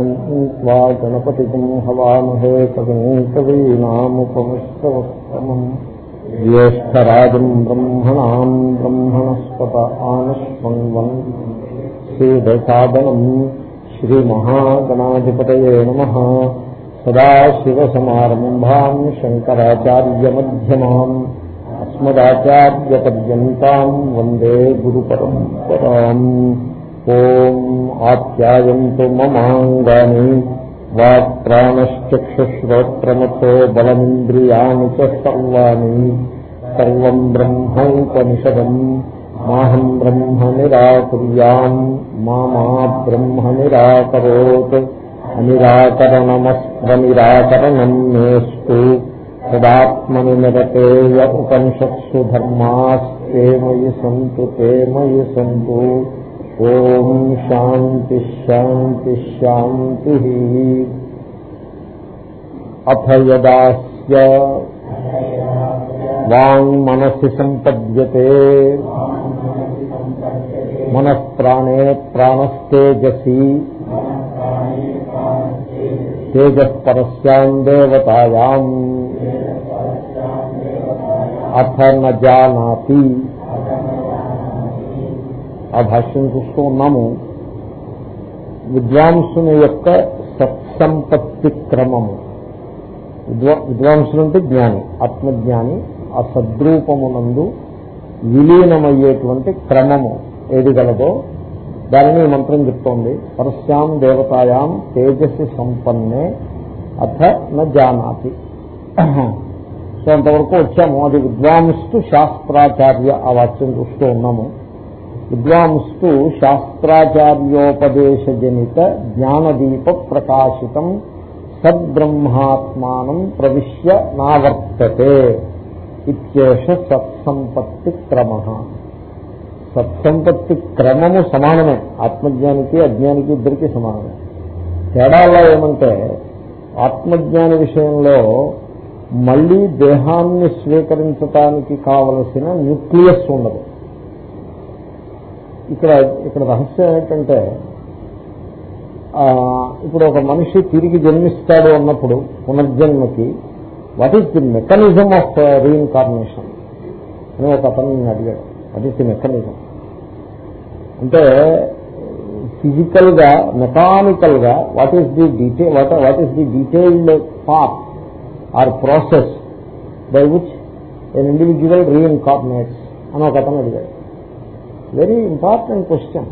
त्वा गणपतिम् हवामहे कविम् कवीनामुपमिष्टवस्तमम् ज्येष्ठराजम् ब्रह्मणाम् ब्रह्मणस्पत आनश्वन्वन् श्रीदसादनम् श्रीमहागणाधिपतये नमः सदाशिवसमारम्भाम् शङ्कराचार्यमध्यमाम् अस्मदाचार्यपर्यन्ताम् वन्दे गुरुपरम्पराम् ఓం ఆప్యాయంతు మమాంగాని వాక్ ప్రాణశ్చక్షుశ్రోత్రమతో బలమింద్రియాణి చర్వాణి సర్వం బ్రహ్మోపనిషదం మాహం బ్రహ్మ నిరాకుర్యాం మా బ్రహ్మ నిరాకరోత్ అనిరాకరణమస్వనిరాకరణం మేస్తు తదాత్మని నిరతేయ ఉపనిషత్సు ధర్మాస్తే మయి సంతు తే సంతు ఓం శాంతి శాంతి శాంతి అథయదాస్య వాంగ్ మనసి సంపద్యతే మనఃప్రాణే ప్రాణస్తేజసి తేజస్పరస్యాం దేవతాయాం అథ నజానాతి ఆ భాష్యం చూస్తూ ఉన్నాము విద్వాంసుని యొక్క సత్సంపత్తి క్రమము విద్వా విద్వాంసుడు అంటే జ్ఞాని ఆత్మజ్ఞాని ఆ సద్రూపమునందు విలీనమయ్యేటువంటి క్రమము ఏది గలదో దానిని మంత్రం చెప్తోంది పరస్యాం దేవతాయాం తేజస్సు సంపన్నే అథ నానాతి సో అంతవరకు వచ్చాము అది విద్వాంస్తు శాస్త్రాచార్య ఆ వాక్యం చూస్తూ ఉన్నాము విద్వాంస్తు శాస్త్రాచార్యోపదేశజనిత జ్ఞానదీప ప్రకాశితం సద్బ్రహ్మాత్మానం ప్రవిశ్య నావర్తతే ఇత్యేష సత్సంపత్తి క్రమ సత్సంపత్తి క్రమము సమానమే ఆత్మజ్ఞానికి అజ్ఞానికి ఇద్దరికీ సమానమే తేడాలో ఏమంటే ఆత్మజ్ఞాన విషయంలో మళ్ళీ దేహాన్ని స్వీకరించటానికి కావలసిన న్యూక్లియస్ ఉండదు ఇక్కడ ఇక్కడ రహస్యం ఏంటంటే ఇప్పుడు ఒక మనిషి తిరిగి జన్మిస్తాడు అన్నప్పుడు పునర్జన్మకి what is the mechanism of reincarnation అని ఒక అతను అడిగాడు వాట్ ఈస్ ది మెకానిజం అంటే ఫిజికల్ గా మెకానికల్ గా what is the detail what what is the detailed part or process by which an individual reincarnates అని ఒక అతను అడిగాడు వెరీ ఇంపార్టెంట్ క్వశ్చన్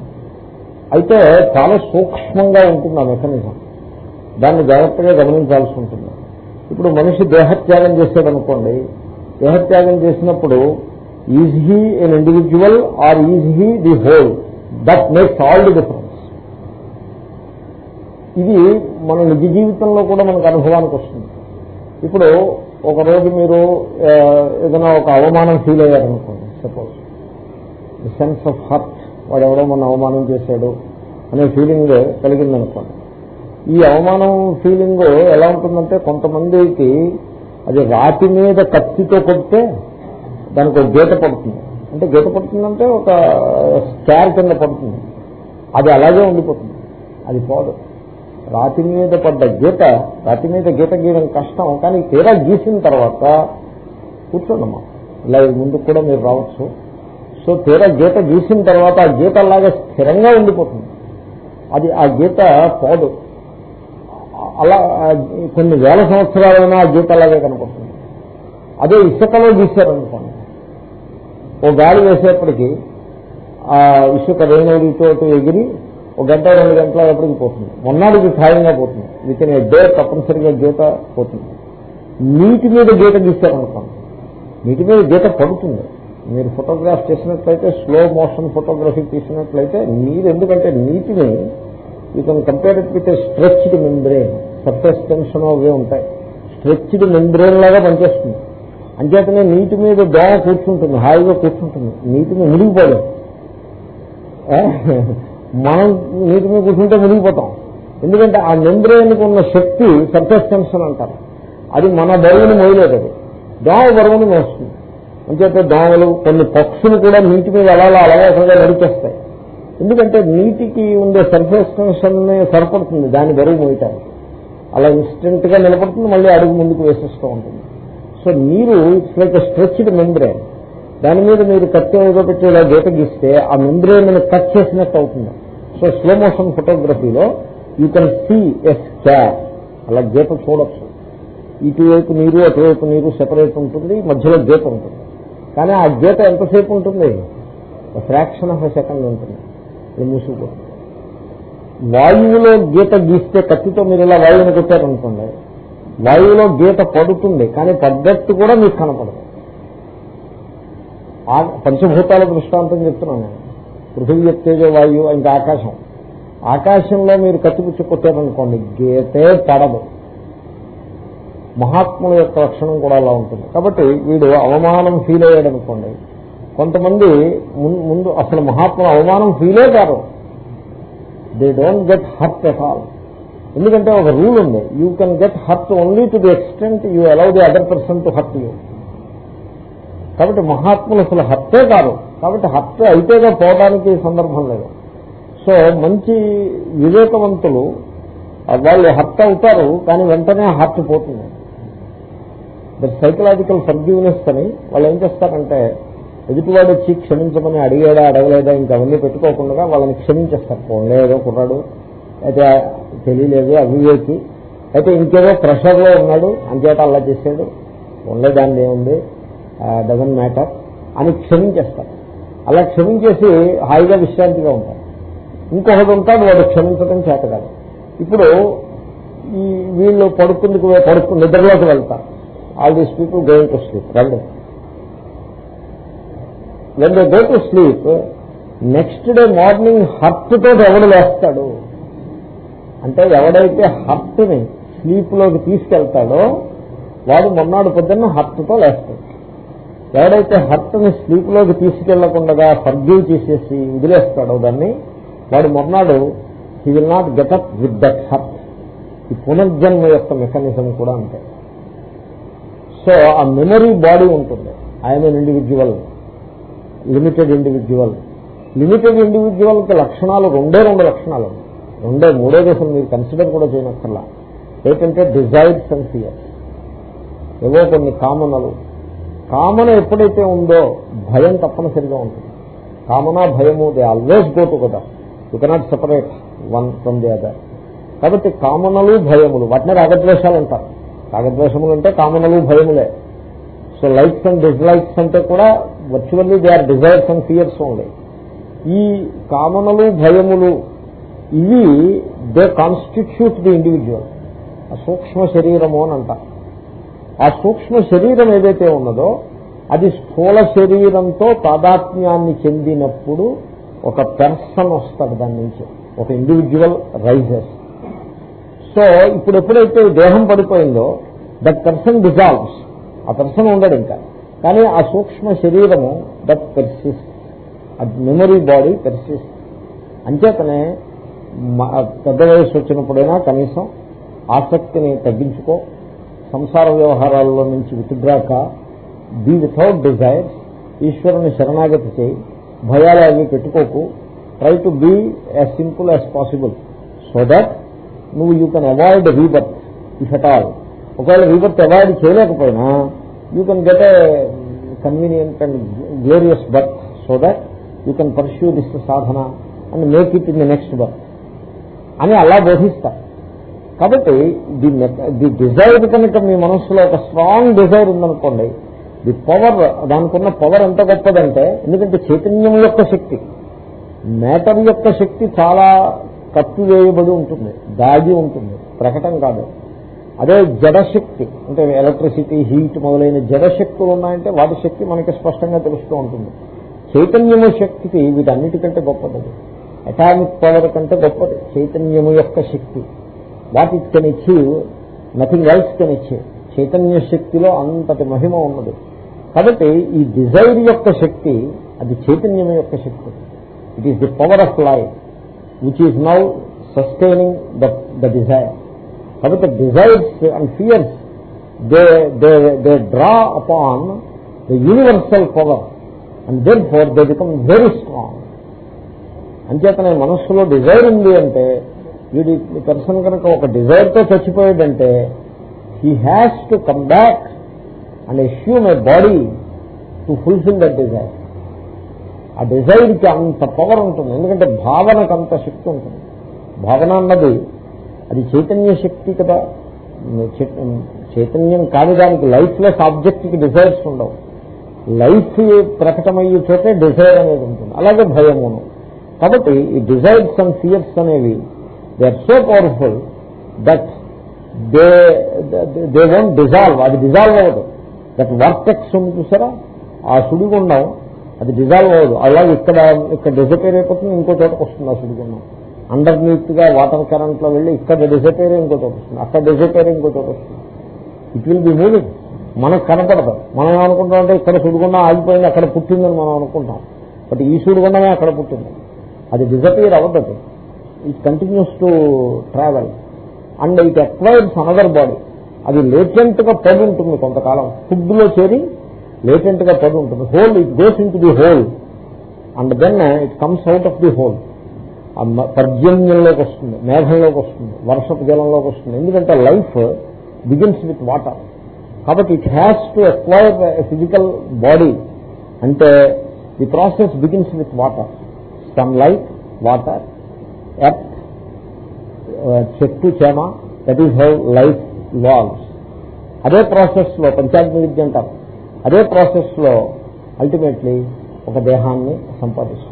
అయితే చాలా సూక్ష్మంగా ఉంటుంది ఆ మెకానిజం దాన్ని జాగ్రత్తగా గమనించాల్సి ఉంటుంది ఇప్పుడు మనిషి దేహత్యాగం చేశాడనుకోండి అనుకోండి దేహత్యాగం చేసినప్పుడు is he an individual or is he the whole that makes all the difference ఇది మన నిజ జీవితంలో కూడా మనకు అనుభవానికి వస్తుంది ఇప్పుడు ఒకరోజు మీరు ఏదైనా ఒక అవమానం ఫీల్ అయ్యారనుకోండి సపోజ్ సెన్స్ ఆఫ్ హర్ట్ వాడెవడో మన అవమానం చేశాడు అనే ఫీలింగ్ కలిగిందనుకోండి ఈ అవమానం ఫీలింగ్ ఎలా ఉంటుందంటే కొంతమందికి అది రాతి మీద కత్తితో కొడితే దానికి ఒక గీత పడుతుంది అంటే గీత పడుతుందంటే ఒక స్కార్ కింద పడుతుంది అది అలాగే ఉండిపోతుంది అది పోదు రాతి మీద పడ్డ గీత రాతి మీద గీత గీయడం కష్టం కానీ తీరా గీసిన తర్వాత కూర్చోండమ్మా ఇలా ముందుకు కూడా మీరు రావచ్చు సో తీర గీత గీసిన తర్వాత ఆ గీత అలాగే స్థిరంగా ఉండిపోతుంది అది ఆ గీత పోదు అలా కొన్ని వేల సంవత్సరాలైనా ఆ గీత అలాగే కనపడుతుంది అదే ఇసుకలో గీశారనుకోండి ఓ గాలి వేసేప్పటికీ ఆ ఇసుక రేణుడితో ఎగిరి ఒక గంట రెండు గంటల ఎప్పటికి పోతుంది మొన్నటికి ఖాయంగా పోతుంది విత్ ఇన్ ఏ డే తప్పనిసరిగా గీత పోతుంది నీటి మీద గీత గీశారనుకోండి నీటి మీద గీత పడుతుంది మీరు ఫోటోగ్రాఫ్ చేసినట్లయితే స్లో మోషన్ ఫోటోగ్రఫీ తీసినట్లయితే మీరు ఎందుకంటే నీటిని you can compare it with stretched membrane surface tension అవే ఉంటాయి స్ట్రెచ్డ్ మెంబ్రెయిన్ లాగా పనిచేస్తుంది అంచేతనే నీటి మీద దోమ కూర్చుంటుంది హాయిగా కూర్చుంటుంది నీటిని మునిగిపోలేదు మనం నీటి మీద కూర్చుంటే మునిగిపోతాం ఎందుకంటే ఆ మెంబ్రెయిన్కి ఉన్న శక్తి సర్ఫెస్ టెన్షన్ అంటారు అది మన బరువుని మోయలేదు అది దోమ బరువును మోస్తుంది అంచేతే దోమలు కొన్ని పక్షులు కూడా నీటి మీద అలా అలవాసంగా నడిచేస్తాయి ఎందుకంటే నీటికి ఉండే సర్ఫేస్ టెన్షన్ సరిపడుతుంది దాని బరువు మోయటానికి అలా ఇన్స్టెంట్ గా నిలబడుతుంది మళ్ళీ అడుగు ముందుకు వేసేస్తూ ఉంటుంది సో నీరు ఇట్స్ లైక్ స్ట్రెచ్డ్ మెంబ్రేన్ దాని మీద మీరు కత్తి ఏదో పెట్టి ఇలా గీత గీస్తే ఆ మెంబ్రేన్ కట్ చేసినట్టు అవుతుంది సో స్లో మోషన్ ఫోటోగ్రఫీలో you can see escape అలా గీత చూడొచ్చు ఇటువైపు నీరు అటువైపు నీరు సెపరేట్ ఉంటుంది మధ్యలో గీత ఉంటుంది కానీ ఆ గీత ఎంతసేపు ఉంటుంది ఫ్రాక్షన్ ఆఫ్ సెకండ్ ఉంటుంది అది మూసుకుపోతుంది వాయువులో గీత గీస్తే కత్తితో మీరు ఇలా వాయువుని కొట్టారనుకోండి వాయువులో గీత పడుతుంది కానీ పడ్డట్టు కూడా మీకు కనపడదు పంచభూతాల దృష్టాంతం చెప్తున్నాను నేను పృథివీ తేజో వాయువు ఇంకా ఆకాశం ఆకాశంలో మీరు కత్తిపుచ్చి కొట్టారనుకోండి గీతే పడదు మహాత్ముల యొక్క లక్షణం కూడా అలా ఉంటుంది కాబట్టి వీడు అవమానం ఫీల్ అయ్యాడు అనుకోండి కొంతమంది ముందు అసలు మహాత్ములు అవమానం ఫీలే car they don't get hurt at all ఎందుకంటే ఒక రూల్ ఉంది you can get hurt only to the extent you allow the other person to hurt you కాబట్టి మహాత్ములు అసలు హర్తే కాదు కాబట్టి హత్య అయితేగా పోవడానికి సందర్భం లేదు సో మంచి వివేకవంతులు వాళ్ళు హర్ట్ అవుతారు కానీ వెంటనే హర్ట్ పోతుంది దట్ సైకలాజికల్ ఫర్గ్యూనెస్ అని వాళ్ళు ఏం చేస్తారంటే ఎదుటివాడు వచ్చి క్షమించమని అడిగాడా అడగలేదా ఇంకా అవన్నీ పెట్టుకోకుండా వాళ్ళని క్షమించేస్తారు పోన్లే ఏదో కుర్రాడు అయితే తెలియలేదు అవివేకి అయితే ఇంకేదో ప్రెషర్లో ఉన్నాడు అంచేత అలా చేశాడు ఉండేదాన్ని దాన్ని ఏముంది డజన్ మ్యాటర్ అని క్షమించేస్తారు అలా క్షమించేసి హాయిగా విశ్రాంతిగా ఉంటారు ఇంకొకటి ఉంటాడు వాడు క్షమించడం చేత కాదు ఇప్పుడు ఈ వీళ్ళు పడుకుందుకు పడుకు నిద్రలోకి వెళ్తారు all these people going to sleep రండి when they go to sleep next day morning hurt తోటి ఎవడు లేస్తాడు అంటే ఎవడైతే స్లీప్ లోకి తీసుకెళ్తాడో వాడు మొన్నాడు పొద్దున్న హర్ట్తో లేస్తాడు ఎవడైతే స్లీప్ లోకి తీసుకెళ్లకుండా ఫర్గివ్ చేసేసి వదిలేస్తాడో దాన్ని వాడు మొన్నాడు he will not get up with that hurt ఈ పునర్జన్మ యొక్క మెకానిజం కూడా అంటే సో ఆ మెమరీ బాడీ ఉంటుంది ఆయన ఇండివిజువల్ లిమిటెడ్ ఇండివిజువల్ లిమిటెడ్ కి లక్షణాలు రెండే రెండు లక్షణాలు రెండే మూడో దశ మీరు కన్సిడర్ కూడా చేయనక్కర్లా ఏంటంటే డిజైర్డ్ సెన్సియర్స్ ఏవో కొన్ని కామనలు కామన ఎప్పుడైతే ఉందో భయం తప్పనిసరిగా ఉంటుంది కామన భయము దే ఆల్వేస్ గో టు కదా you cannot separate one from the other కాబట్టి కామనలు భయములు వాటిని రాగద్వేషాలు అంటారు రాగద్వేషములు అంటే కామనలు భయములే సో లైక్స్ అండ్ డిస్లైక్స్ అంటే కూడా virtually they are desires and fears ఉండే ఈ కామనలు భయములు ఇవి దే కాన్స్టిట్యూట్ ది ఇండివిజువల్ ఆ సూక్ష్మ శరీరము అని అంట ఆ సూక్ష్మ శరీరం ఏదైతే ఉన్నదో అది స్థూల శరీరంతో తాదాత్మ్యాన్ని చెందినప్పుడు ఒక పెర్సన్ వస్తాడు దాని నుంచి ఒక ఇండివిజువల్ రైజెస్ సో ఇప్పుడు ఎప్పుడైతే దేహం పడిపోయిందో దట్ పర్సన్ డిజాల్వ్స్ ఆ పర్సన్ ఉండడు ఇంకా కానీ ఆ సూక్ష్మ శరీరము దట్ పెర్సిస్ట్ ఆ మెమరీ బాడీ పెర్సిస్ట్ అంచేతనే పెద్ద వయసు వచ్చినప్పుడైనా కనీసం ఆసక్తిని తగ్గించుకో సంసార వ్యవహారాల్లో నుంచి వితిగ్రాక బీ వితౌట్ డిజైర్ ఈశ్వరుని శరణాగతి చేయి భయాలు అవి పెట్టుకోకు try to be as simple as possible so that నువ్వు you can avoid rebirth if at all ఒకవేళ రీబర్త్ అవాయిడ్ చేయలేకపోయినా you can get a convenient and glorious birth so that you can pursue this sadhana and make it in the next birth అని అలా బోధిస్తా కాబట్టి the the Dzire కనుక మీ మనస్సులో ఒక strong desire ఉందనుకోండి ది పవర్ దానికి ఉన్న పవర్ ఎంత గొప్పదంటే ఎందుకంటే చైతన్యం యొక్క శక్తి మ్యాటర్ యొక్క శక్తి చాలా కప్పివేయబడి ఉంటుంది దాగి ఉంటుంది ప్రకటం కాదు అదే జడశక్తి అంటే ఎలక్ట్రిసిటీ హీట్ మొదలైన జడశక్తులు ఉన్నాయంటే వాటి శక్తి మనకి స్పష్టంగా తెలుస్తూ ఉంటుంది చైతన్యము శక్తికి వీటన్నిటికంటే గొప్పది అటామిక్ పవర్ కంటే గొప్పది చైతన్యము యొక్క శక్తి వాటి ఇట్ నథింగ్ ఎల్స్ కెన్ చైతన్య శక్తిలో అంతటి మహిమ ఉన్నది కాబట్టి ఈ డిజైర్ యొక్క శక్తి అది చైతన్యం యొక్క శక్తి it is the power of life which is now sustaining the desire కాబట్టి desires and fears they they they draw upon the universal power and then for they become very strong అంచేతనే మనస్సులో desire ఉంది అంటే వీడి person కనుక ఒక డిజైర్తో చచ్చిపోయాడంటే he has to come back and assume my body to fulfil that desire ఆ డిజైర్కి అంత పవర్ ఉంటుంది ఎందుకంటే భావనకు అంత శక్తి ఉంటుంది భావన అన్నది అది చైతన్య శక్తి కదా చైతన్యం కాని దానికి లైఫ్లెస్ ఆబ్జెక్ట్కి డిజైర్స్ ఉండవు లైఫ్ ప్రకటమయ్యే చోటే డిజైర్ అనేది ఉంటుంది అలాగే భయమును కాబట్టి ఈ డిజైర్స్ అండ్ ఫియర్స్ అనేవి they are so powerful that they they won't dissolve అది డిజాల్వ్ అవ్వదు దట్ వర్టెక్స్ ఉంది చూసారా ఆ సుడిగుండం అది డిజాల్వ్ అవ్వదు అలా ఇక్కడ ఇక్కడ డిసపేర్ అయిపోతుంది ఇంకో చోటకు వస్తుంది ఆ సుడిగుండం అండర్నీత్ గా వాటర్ కరెంట్ లో వెళ్ళి ఇక్కడ డిసపేర్ ఇంకో చోట వస్తుంది అక్కడ డిసపేర్ ఇంకో చోట వస్తుంది ఇట్ విల్ బి మూవింగ్ మనకు కనపడదు మనం ఏమనుకుంటాం అంటే ఇక్కడ సుడిగుండం ఆగిపోయింది అక్కడ పుట్టిందని మనం అనుకుంటాం బట్ ఈ సుడిగుండమే అక్కడ పుట్టింది అది డిజపేర్ అవ్వదు it continues to travel and it acquires another body అది లేటెంట్ గా పడి ఉంటుంది కొంతకాలం ఫుడ్ లో చేరి లేటెంట్ గా పది ఉంటుంది whole it goes into the whole and then it comes out of the whole ఆ పర్జన్యంలోకి వస్తుంది మేఘంలోకి వస్తుంది వర్షపు జలంలోకి వస్తుంది ఎందుకంటే లైఫ్ బిగిన్స్ విత్ వాటర్ కాబట్టి it has to acquire physical body అంటే the process begins with water sun light water earth చెట్టు చేమ that is how life evolves అదే ప్రాసెస్ లో పంచాయతీ విద్య అంటారు అదే ప్రాసెస్ లో అల్టిమేట్లీ ఒక దేహాన్ని సంపాదిస్తుంది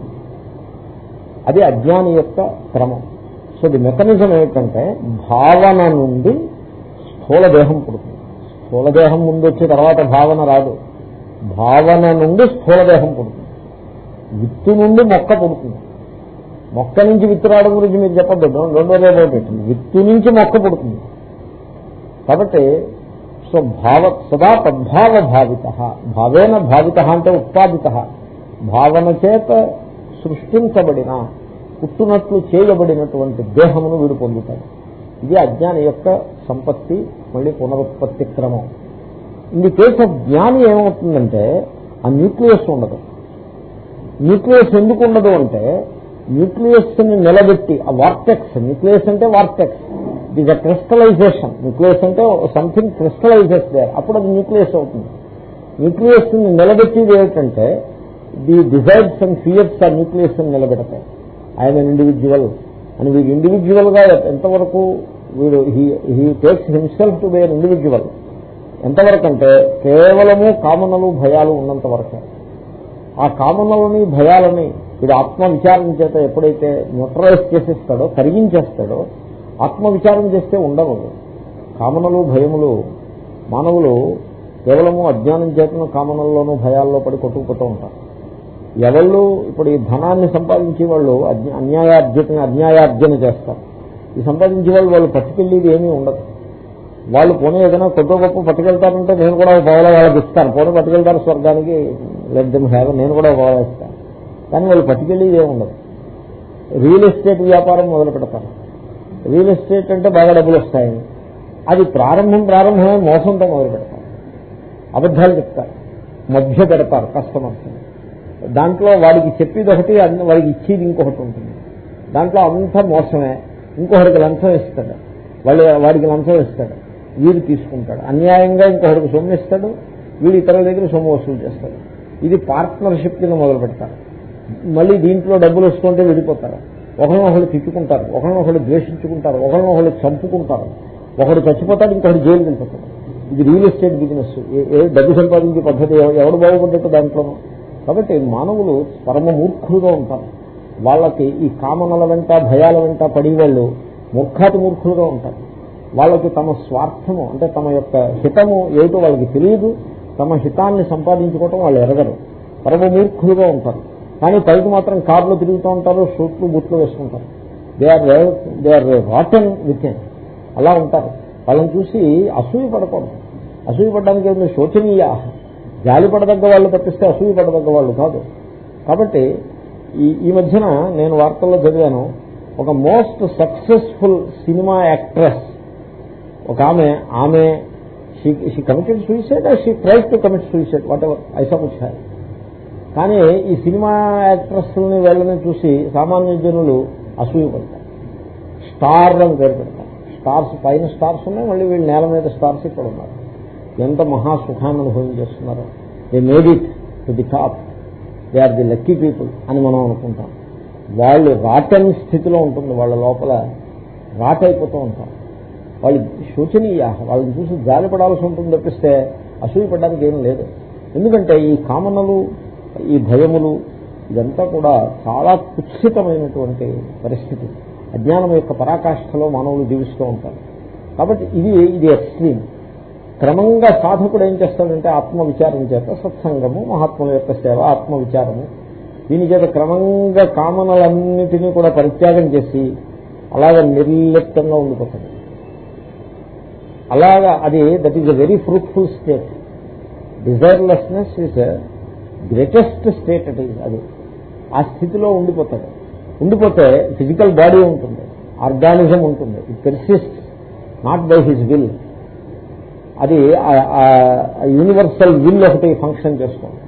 అది అజ్ఞాని యొక్క క్రమం సో ది మెకానిజం ఏమిటంటే భావన నుండి స్థూల దేహం పుడుతుంది స్థూల దేహం ముందు వచ్చి తర్వాత భావన రాదు భావన నుండి స్థూల దేహం పుడుతుంది విత్తు నుండి మొక్క పుడుతుంది మొక్క నుంచి విత్తు రావడం గురించి మీరు చెప్పద్దు రెండోదే విత్తు నుంచి మొక్క పుడుతుంది కాబట్టి సో భావ సదా తద్భావ భావిత భావేన భావిత అంటే ఉత్పాదిత భావన చేత సృష్టించబడిన పుట్టునట్లు చేయబడినటువంటి దేహమును వీడు పొందుతాడు ఇది అజ్ఞాని యొక్క సంపత్తి మళ్ళీ పునరుత్పత్తి క్రమం ఇది కేసు జ్ఞాని ఏమవుతుందంటే ఆ న్యూక్లియస్ ఉండదు న్యూక్లియస్ ఎందుకు ఉండదు అంటే న్యూక్లియస్ ని నిలబెట్టి ఆ వార్టెక్స్ న్యూక్లియస్ అంటే వార్టెక్స్ ఇట్ క్రిస్టలైజేషన్ న్యూక్లియస్ అంటే సంథింగ్ క్రిస్టలైజెస్ దే అప్పుడు అది న్యూక్లియస్ అవుతుంది న్యూక్లియస్ నిలబెట్టేది ఏమిటంటే ది డిజైర్స్ అండ్ ఫియర్స్ ఆ న్యూక్లియస్ నిలబెడతాయి ఆయన ఇండివిజువల్ అని వీడు ఇండివిజువల్ గా ఎంతవరకు వీడు he takes himself to bear individual ఎంతవరకు అంటే కేవలము కామనలు భయాలు ఉన్నంత వరకు ఆ కామనలని భయాలని వీడు ఆత్మ విచారణ చేత ఎప్పుడైతే న్యూట్రలైజ్ చేసేస్తాడో కరిగించేస్తాడో ఆత్మవిచారం చేస్తే ఉండవు కామనలు భయములు మానవులు కేవలము అజ్ఞానం చేతను కామనల్లోనూ భయాల్లో పడి కొట్టుకుపోతూ ఉంటారు ఎవళ్ళు ఇప్పుడు ఈ ధనాన్ని సంపాదించే వాళ్ళు అన్యాయార్జన అన్యాయార్జన చేస్తారు ఈ సంపాదించే వాళ్ళు వాళ్ళు పట్టుకెళ్ళేది ఏమీ ఉండదు వాళ్ళు పోనీ ఏదైనా కొత్త గొప్ప పట్టుకెళ్తారంటే నేను కూడా పావలా వాళ్ళకి ఇస్తాను పోనీ పట్టుకెళ్తారు స్వర్గానికి లెట్ దెమ్ నేను కూడా పావలా ఇస్తాను కానీ వాళ్ళు పట్టుకెళ్ళేది ఏమి ఉండదు రియల్ ఎస్టేట్ వ్యాపారం మొదలు పెడతారు రియల్ ఎస్టేట్ అంటే బాగా డబ్బులు వస్తాయి అది ప్రారంభం ప్రారంభమే మోసంతో మొదలు పెడతారు అబద్ధాలు చెప్తారు మధ్య పెడతారు కస్టమర్స్ దాంట్లో వాడికి చెప్పేది ఒకటి వాడికి ఇచ్చేది ఇంకొకటి ఉంటుంది దాంట్లో అంత మోసమే ఇంకొకరికి లంచం ఇస్తాడు వాళ్ళు వాడికి లంచం ఇస్తాడు వీడు తీసుకుంటాడు అన్యాయంగా ఇంకొకరికి సొమ్ము ఇస్తాడు వీడు ఇతరుల దగ్గర సొమ్ము వసూలు చేస్తాడు ఇది పార్ట్నర్షిప్ కింద మొదలు పెడతారు మళ్ళీ దీంట్లో డబ్బులు వస్తుంటే విడిపోతారు ఒకరినొకరు తిట్టుకుంటారు ఒకరినొకరు ద్వేషించుకుంటారు ఒకరినొకరు చంపుకుంటారు ఒకడు చచ్చిపోతాడు ఇంకొకటి జైలు వెళ్ళిపోతాడు ఇది రియల్ ఎస్టేట్ బిజినెస్ ఏ డబ్బు సంపాదించే పద్ధతి ఎవరు బాగుపడ్డట్టు దాంట్లో కాబట్టి మానవులు పరమ మూర్ఖులుగా ఉంటారు వాళ్ళకి ఈ కామనల వెంట భయాల వెంట వాళ్ళు ముఖాతి మూర్ఖులుగా ఉంటారు వాళ్ళకి తమ స్వార్థము అంటే తమ యొక్క హితము ఏదో వాళ్ళకి తెలియదు తమ హితాన్ని సంపాదించుకోవటం వాళ్ళు ఎరగరు పరమ మూర్ఖులుగా ఉంటారు కానీ పైకి మాత్రం కార్లు తిరుగుతూ ఉంటారు షూట్లు బుట్లు వేసుకుంటారు they are they are rotten with అలా ఉంటారు వాళ్ళని చూసి అసూయ పడకూడదు అసూయ పడడానికి ఏమి శోచనీయ జాలి పడదగ్గ వాళ్ళు తప్పిస్తే అసూయ పడదగ్గ వాళ్ళు కాదు కాబట్టి ఈ ఈ మధ్యన నేను వార్తల్లో చదివాను ఒక మోస్ట్ సక్సెస్ఫుల్ సినిమా యాక్ట్రెస్ ఒక ఆమె ఆమె she she committed suicide she tries to commit suicide whatever I కానీ ఈ సినిమా యాక్ట్రెస్ని వెళ్ళని చూసి సామాన్య జనులు అసూయపడతారు స్టార్ అని పేరు పెడతారు స్టార్స్ పైన స్టార్స్ ఉన్నాయి మళ్ళీ వీళ్ళు నేల మీద స్టార్స్ ఇక్కడ ఉన్నారు ఎంత మహా అనుభవం చేస్తున్నారో they made it to the top they are the lucky people అని మనం అనుకుంటాం వాళ్ళు రాటన్ స్థితిలో ఉంటుంది వాళ్ళ లోపల రాట్ అయిపోతూ ఉంటారు వాళ్ళు శోచనీయ వాళ్ళని చూసి జాలిపడాల్సి ఉంటుంది తప్పిస్తే అసూయపడడానికి ఏం లేదు ఎందుకంటే ఈ కామనలు ఈ భయములు ఇదంతా కూడా చాలా కుత్సితమైనటువంటి పరిస్థితి అజ్ఞానం యొక్క పరాకాష్ఠలో మానవులు జీవిస్తూ ఉంటారు కాబట్టి ఇది ఇది ఎక్స్ట్రీమ్ క్రమంగా సాధకుడు ఏం చేస్తాడంటే ఆత్మవిచారం చేత సత్సంగము మహాత్ముల యొక్క సేవ ఆత్మవిచారము దీని చేత క్రమంగా కామనలన్నిటినీ కూడా పరిత్యాగం చేసి అలాగ నిర్లిప్తంగా ఉండిపోతుంది అలాగా అది that is a very fruitful state desirelessness is greatest state అది అది ఆ స్థితిలో ఉండిపోతాడు ఉండిపోతే ఫిజికల్ బాడీ ఉంటుంది ఆర్గానిజం ఉంటుంది it persist not by his will అది యూనివర్సల్ విల్ ఒకటి ఫంక్షన్ చేసుకోండి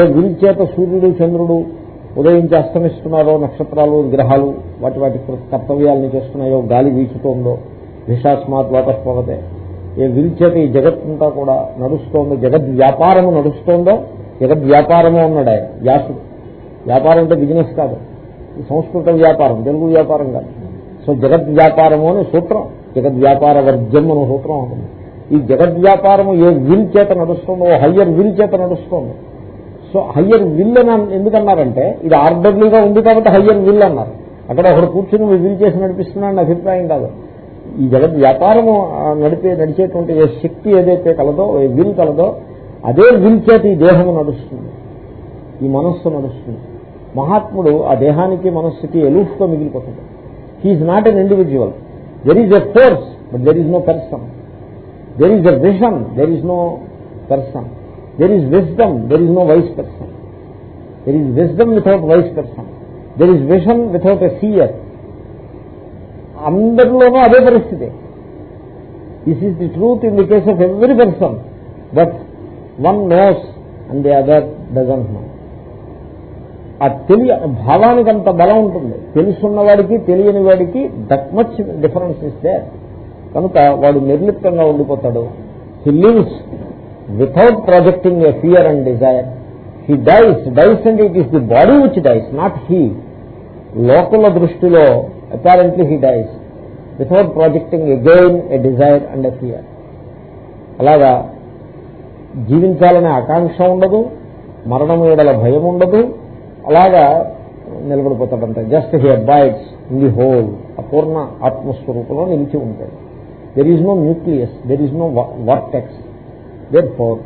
ఏ విల్ చేత సూర్యుడు చంద్రుడు ఉదయించి అస్తమిస్తున్నారో నక్షత్రాలు గ్రహాలు వాటి వాటి కర్తవ్యాలని చేస్తున్నాయో గాలి వీచుతోందో విషాస్మాత్ వాటస్పవతే ఏ విల్ చేత ఈ జగత్తంతా కూడా నడుస్తోందో జగద్ వ్యాపారము నడుస్తోందో జగద్ వ్యాపారము అన్నాడు ఆయన వ్యాసుడు వ్యాపారం అంటే బిజినెస్ కాదు సంస్కృత వ్యాపారం తెలుగు వ్యాపారం కాదు సో జగద్ వ్యాపారము అని సూత్రం జగద్ వ్యాపార వర్జం అనే సూత్రం ఉంటుంది ఈ జగద్ వ్యాపారము ఏ విల్ చేత నడుస్తుందో హయ్యర్ విల్ చేత నడుస్తుంది సో హయ్యర్ విల్ అని ఎందుకన్నారంటే ఇది ఆర్డర్లీగా ఉంది కాబట్టి హయ్యర్ విల్ అన్నారు అక్కడ ఒకడు కూర్చుని మీరు విల్ చేసి నడిపిస్తున్నాడని అభిప్రాయం కాదు ఈ జగద్ వ్యాపారము నడిపే నడిచేటువంటి ఏ శక్తి ఏదైతే కలదో ఏ విల్ కలదో అదే విల్ చేత ఈ దేహము నడుస్తుంది ఈ మనస్సు నడుస్తుంది మహాత్ముడు ఆ దేహానికి మనస్సుకి ఎలూఫ్గా మిగిలిపోతుంది he is not an individual there is a force but there is no person there is a vision there is no person there is wisdom there is no wise person there is wisdom without wise person there is vision without a seer అందరిలోనూ అదే పరిస్థితి this is the truth in the case of every person but one knows and the other doesn't know ఆ తెలియ భావానికి అంత బలం ఉంటుంది తెలుసున్నవాడికి తెలియని వాడికి దట్ డిఫరెన్స్ ఇస్తే కనుక వాడు నిర్లిప్తంగా ఉండిపోతాడు he lives without projecting a fear and desire he dies dies and it is the body which dies not he లోకల దృష్టిలో apparently he dies without projecting gain a desire and a fear అలాగా జీవించాలనే ఆకాంక్ష ఉండదు మరణం ఏడల భయం ఉండదు అలాగా నిలబడిపోతాడంటే just he abides in the whole అపూర్ణ ఆత్మస్వరూపంలో నిలిచి ఉంటాడు there is no nucleus there is no vortex therefore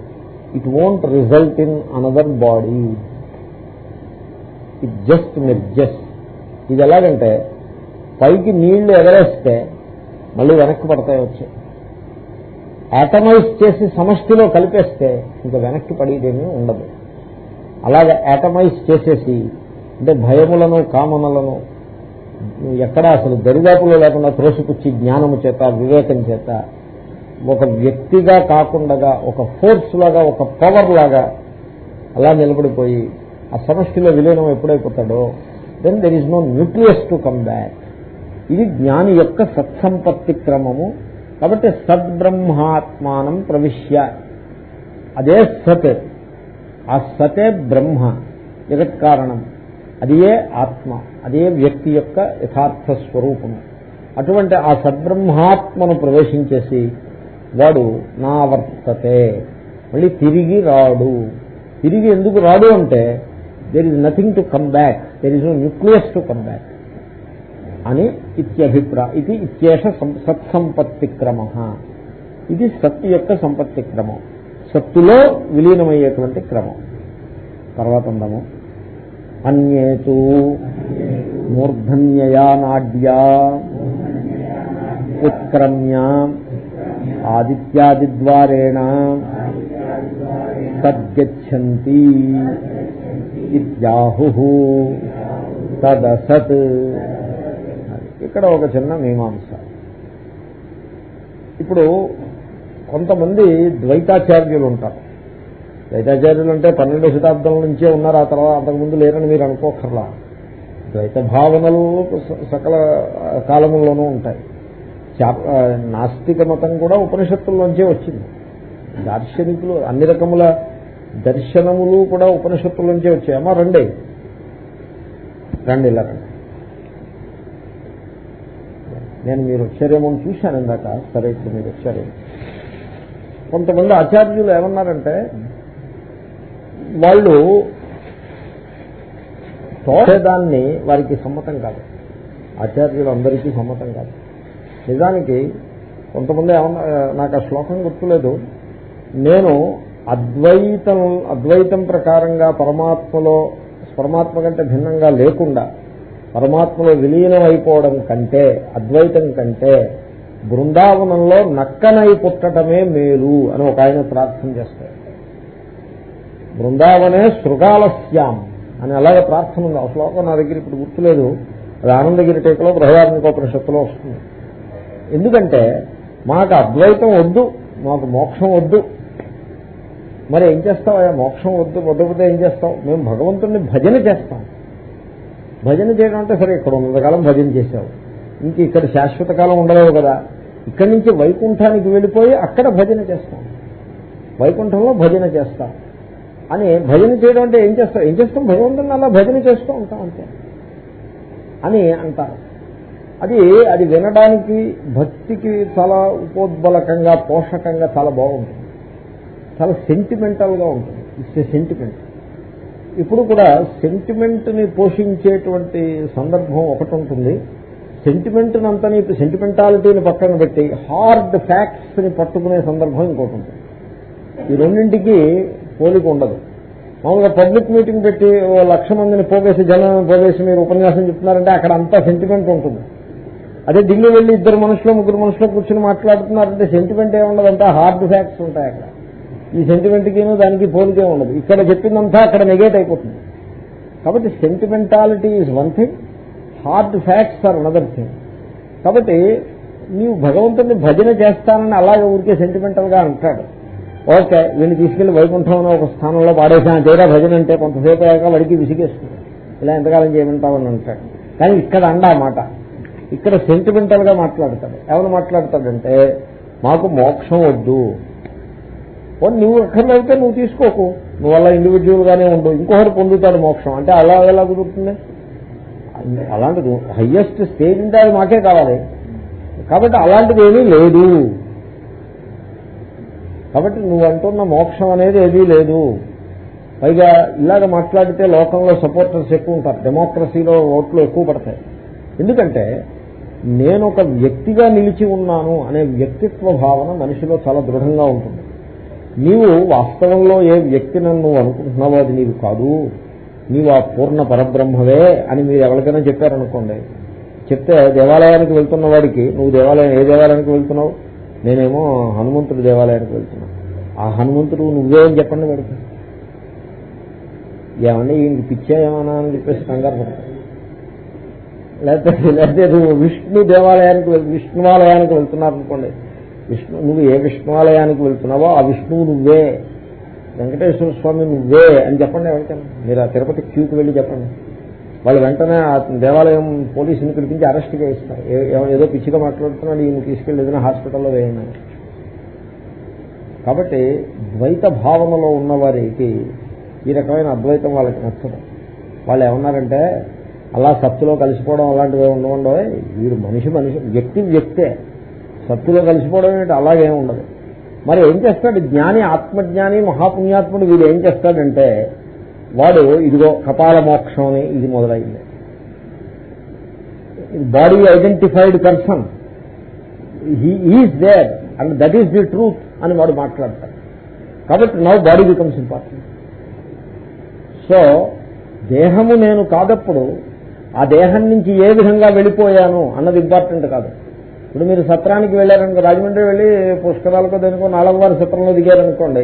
it won't result in another body it just just ఇది ఎలాగంటే పైకి నీళ్లు ఎగరేస్తే మళ్ళీ వెనక్కి పడతాయి వచ్చాయి యాటమైజ్ చేసి సమష్టిలో కలిపేస్తే ఇంకా వెనక్కి పడేదేమీ ఉండదు అలాగే యాటమైజ్ చేసేసి అంటే భయములను కామనలను ఎక్కడ అసలు దరిదాపులు లేకుండా త్రోసిపుచ్చి జ్ఞానము చేత వివేకం చేత ఒక వ్యక్తిగా కాకుండా ఒక ఫోర్స్ లాగా ఒక పవర్ లాగా అలా నిలబడిపోయి ఆ సమష్టిలో విలీనం ఎప్పుడైపోతాడో then there is no nucleus to come back ఇది జ్ఞాని యొక్క సత్సంపత్తి క్రమము కాబట్టి సద్బ్రహ్మాత్మానం ప్రవిశ్య అదే సత్ ఆ సతే బ్రహ్మ జగత్ కారణం అది ఏ ఆత్మ అదే వ్యక్తి యొక్క యథార్థ స్వరూపము అటువంటి ఆ సద్బ్రహ్మాత్మను ప్రవేశించేసి వాడు నా వర్తతే మళ్ళీ తిరిగి రాడు తిరిగి ఎందుకు రాడు అంటే there is nothing to come back there is no nucleus to come back అని ఇత్యభిప్రా ఇది ఇత్యేష సత్సంపత్తి క్రమ ఇది సత్తు యొక్క సంపత్తి క్రమం సత్తులో విలీనమయ్యేటువంటి క్రమం తర్వాత ఉందాము అన్యేతు మూర్ధన్యయా నాడ్యా ఉత్క్రమ్య ఆదిత్యాదిద్వారేణ తద్గచ్చంతి ఇత్యాహు తదసత్ ఇక్కడ ఒక చిన్న మీమాంస ఇప్పుడు కొంతమంది ద్వైతాచార్యులు ఉంటారు ద్వైతాచార్యులు అంటే పన్నెండో శతాబ్దం నుంచే ఉన్నారు ఆ తర్వాత అంతకుముందు లేరని మీరు అనుకోకర్లా ద్వైత భావనలు సకల కాలముల్లోనూ ఉంటాయి నాస్తిక మతం కూడా ఉపనిషత్తుల్లోంచే వచ్చింది దార్శనికులు అన్ని రకముల దర్శనములు కూడా ఉపనిషత్తుల నుంచే వచ్చాయమ్మా రండి రండి ఇలా రండి నేను మీరు వచ్చారేమో చూశాను ఇందాక సరే ఇప్పుడు మీరు వచ్చారేమో కొంతమంది ఆచార్యులు ఏమన్నారంటే వాళ్ళు తోడేదాన్ని వారికి సమ్మతం కాదు ఆచార్యులు అందరికీ సమ్మతం కాదు నిజానికి కొంతమంది ఏమన్నా నాకు ఆ శ్లోకం గుర్తులేదు నేను అద్వైతం అద్వైతం ప్రకారంగా పరమాత్మలో పరమాత్మ కంటే భిన్నంగా లేకుండా పరమాత్మలో విలీనం అయిపోవడం కంటే అద్వైతం కంటే బృందావనంలో నక్కనై పుట్టడమే మేలు అని ఒక ఆయన ప్రార్థన చేస్తాడు బృందావనే శృగాలస్యాం అని అలాగే ప్రార్థన ఉంది ఆ శ్లోకం నా దగ్గర ఇప్పుడు గుర్తులేదు అది ఆనందగిరి టేకలో బృహదాత్మకోపనిషత్తులో వస్తుంది ఎందుకంటే మాకు అద్వైతం వద్దు మాకు మోక్షం వద్దు మరి ఏం చేస్తావు మోక్షం వద్దు వద్దపోతే ఏం చేస్తాం మేము భగవంతుడిని భజన చేస్తాం భజన చేయడం అంటే సరే ఇక్కడ ఉన్నంతకాలం భజన చేశావు ఇంక ఇక్కడ శాశ్వత కాలం ఉండలేవు కదా ఇక్కడి నుంచి వైకుంఠానికి వెళ్ళిపోయి అక్కడ భజన చేస్తాం వైకుంఠంలో భజన చేస్తాం అని భజన చేయడం అంటే ఏం చేస్తాం ఏం చేస్తాం భగవంతుని అలా భజన చేస్తూ ఉంటాం అంతే అని అంటారు అది అది వినడానికి భక్తికి చాలా ఉపోద్బలకంగా పోషకంగా చాలా బాగుంటుంది చాలా సెంటిమెంటల్గా ఉంటుంది ఇట్స్ సెంటిమెంట్ ఇప్పుడు కూడా సెంటిమెంట్ని పోషించేటువంటి సందర్భం ఒకటి ఉంటుంది సెంటిమెంట్ని అంతా సెంటిమెంటాలిటీని పక్కన పెట్టి హార్డ్ ని పట్టుకునే సందర్భం ఇంకోటి ఉంటుంది ఈ రెండింటికి పోలిక ఉండదు మామూలుగా పబ్లిక్ మీటింగ్ పెట్టి ఓ లక్ష మందిని పోగేసి జనాలను పోగేసి మీరు ఉపన్యాసం చెప్తున్నారంటే అక్కడ అంతా సెంటిమెంట్ ఉంటుంది అదే ఢిల్లీ వెళ్ళి ఇద్దరు మనుషులు ముగ్గురు మనుషులు కూర్చొని మాట్లాడుతున్నారంటే సెంటిమెంట్ ఏముండదంటే హార్డ్ ఫ్యాక్ట్స్ ఉంటాయి అక్కడ ఈ సెంటిమెంట్కిను దానికి పోలికే ఉండదు ఇక్కడ చెప్పిందంతా అక్కడ నెగేట్ అయిపోతుంది కాబట్టి sentimentality is one thing hard facts are another thing కాబట్టి నీవు భగవంతుడిని భజన చేస్తానని అలాగే ఊరికే సెంటిమెంటల్గా అంటాడు ఓకే వీడిని తీసుకెళ్లి వైకుంఠం ఒక స్థానంలో పాడేసాను చేయడా భజన అంటే కొంతసేపు అయ్యాక వాడికి విసిగేస్తుంది ఇలా ఎంతకాలం చేయమంటామని అంటాడు కానీ ఇక్కడ అండా మాట ఇక్కడ సెంటిమెంటల్గా మాట్లాడతాడు ఎవరు మాట్లాడతాడంటే మాకు మోక్షం వద్దు పోనీ నువ్వు అక్కర్లైతే నువ్వు తీసుకోకు నువ్వు అలా ఇండివిజువల్ గానే ఉండు ఇంకొకరు పొందుతాడు మోక్షం అంటే అలా ఎలా కుదురుతుంది అలాంటిది హయ్యెస్ట్ స్టేజ్ ఉంటే అది మాకే కావాలి కాబట్టి అలాంటిది ఏమీ లేదు కాబట్టి నువ్వు అంటున్న మోక్షం అనేది ఏదీ లేదు పైగా ఇలాగ మాట్లాడితే లోకంలో సపోర్టర్స్ ఎక్కువ ఉంటారు డెమోక్రసీలో ఓట్లు ఎక్కువ పడతాయి ఎందుకంటే నేను ఒక వ్యక్తిగా నిలిచి ఉన్నాను అనే వ్యక్తిత్వ భావన మనిషిలో చాలా దృఢంగా ఉంటుంది నీవు వాస్తవంలో ఏ వ్యక్తి నన్ను అనుకుంటున్నావో అది నీవు కాదు నీవు ఆ పూర్ణ పరబ్రహ్మవే అని మీరు ఎవరికైనా చెప్పారనుకోండి చెప్తే దేవాలయానికి వెళ్తున్న వాడికి నువ్వు దేవాలయం ఏ దేవాలయానికి వెళ్తున్నావు నేనేమో హనుమంతుడు దేవాలయానికి వెళ్తున్నా ఆ హనుమంతుడు నువ్వే అని చెప్పండి వాడికి ఏమన్నా ఈయనకి పిచ్చా ఏమన్నా అని చెప్పేసి కంగారు పడతాను లేకపోతే లేకపోతే నువ్వు విష్ణు దేవాలయానికి విష్ణువాలయానికి వెళ్తున్నారనుకోండి అనుకోండి విష్ణు నువ్వు ఏ విష్ణువాలయానికి వెళ్తున్నావో ఆ విష్ణువు నువ్వే వెంకటేశ్వర స్వామి నువ్వే అని చెప్పండి ఎవరికైనా మీరు ఆ తిరుపతి క్యూకి వెళ్ళి చెప్పండి వాళ్ళు వెంటనే ఆ దేవాలయం పోలీసుని పిలిపించి అరెస్ట్ చేయిస్తారు ఏదో పిచ్చిగా మాట్లాడుతున్నాడు ఈయన తీసుకెళ్ళి ఏదైనా హాస్పిటల్లో వేయండి కాబట్టి ద్వైత భావనలో ఉన్న వారికి ఈ రకమైన అద్వైతం వాళ్ళకి నచ్చదు వాళ్ళు ఏమన్నారంటే అలా సత్తులో కలిసిపోవడం అలాంటివి ఉండవు వీడు మనిషి మనిషి వ్యక్తి వ్యక్తే సత్తులో కలిసిపోవడం ఏంటి అలాగే ఉండదు మరి ఏం చేస్తాడు జ్ఞాని ఆత్మజ్ఞాని మహాపుణ్యాత్ముడు వీడు ఏం చేస్తాడంటే వాడు ఇదిగో కపాల మోక్షం అని ఇది మొదలైంది body identified person is there and that is the truth అని వాడు మాట్లాడతాడు కాబట్టి now body becomes important so దేహము నేను కాదప్పుడు ఆ దేహం నుంచి ఏ విధంగా వెళ్ళిపోయాను అన్నది ఇంపార్టెంట్ కాదు ఇప్పుడు మీరు సత్రానికి వెళ్ళారనుకో రాజమండ్రి వెళ్ళి పుష్కరాలకో దేనికో నాలుగవారి సత్రంలో దిగారనుకోండి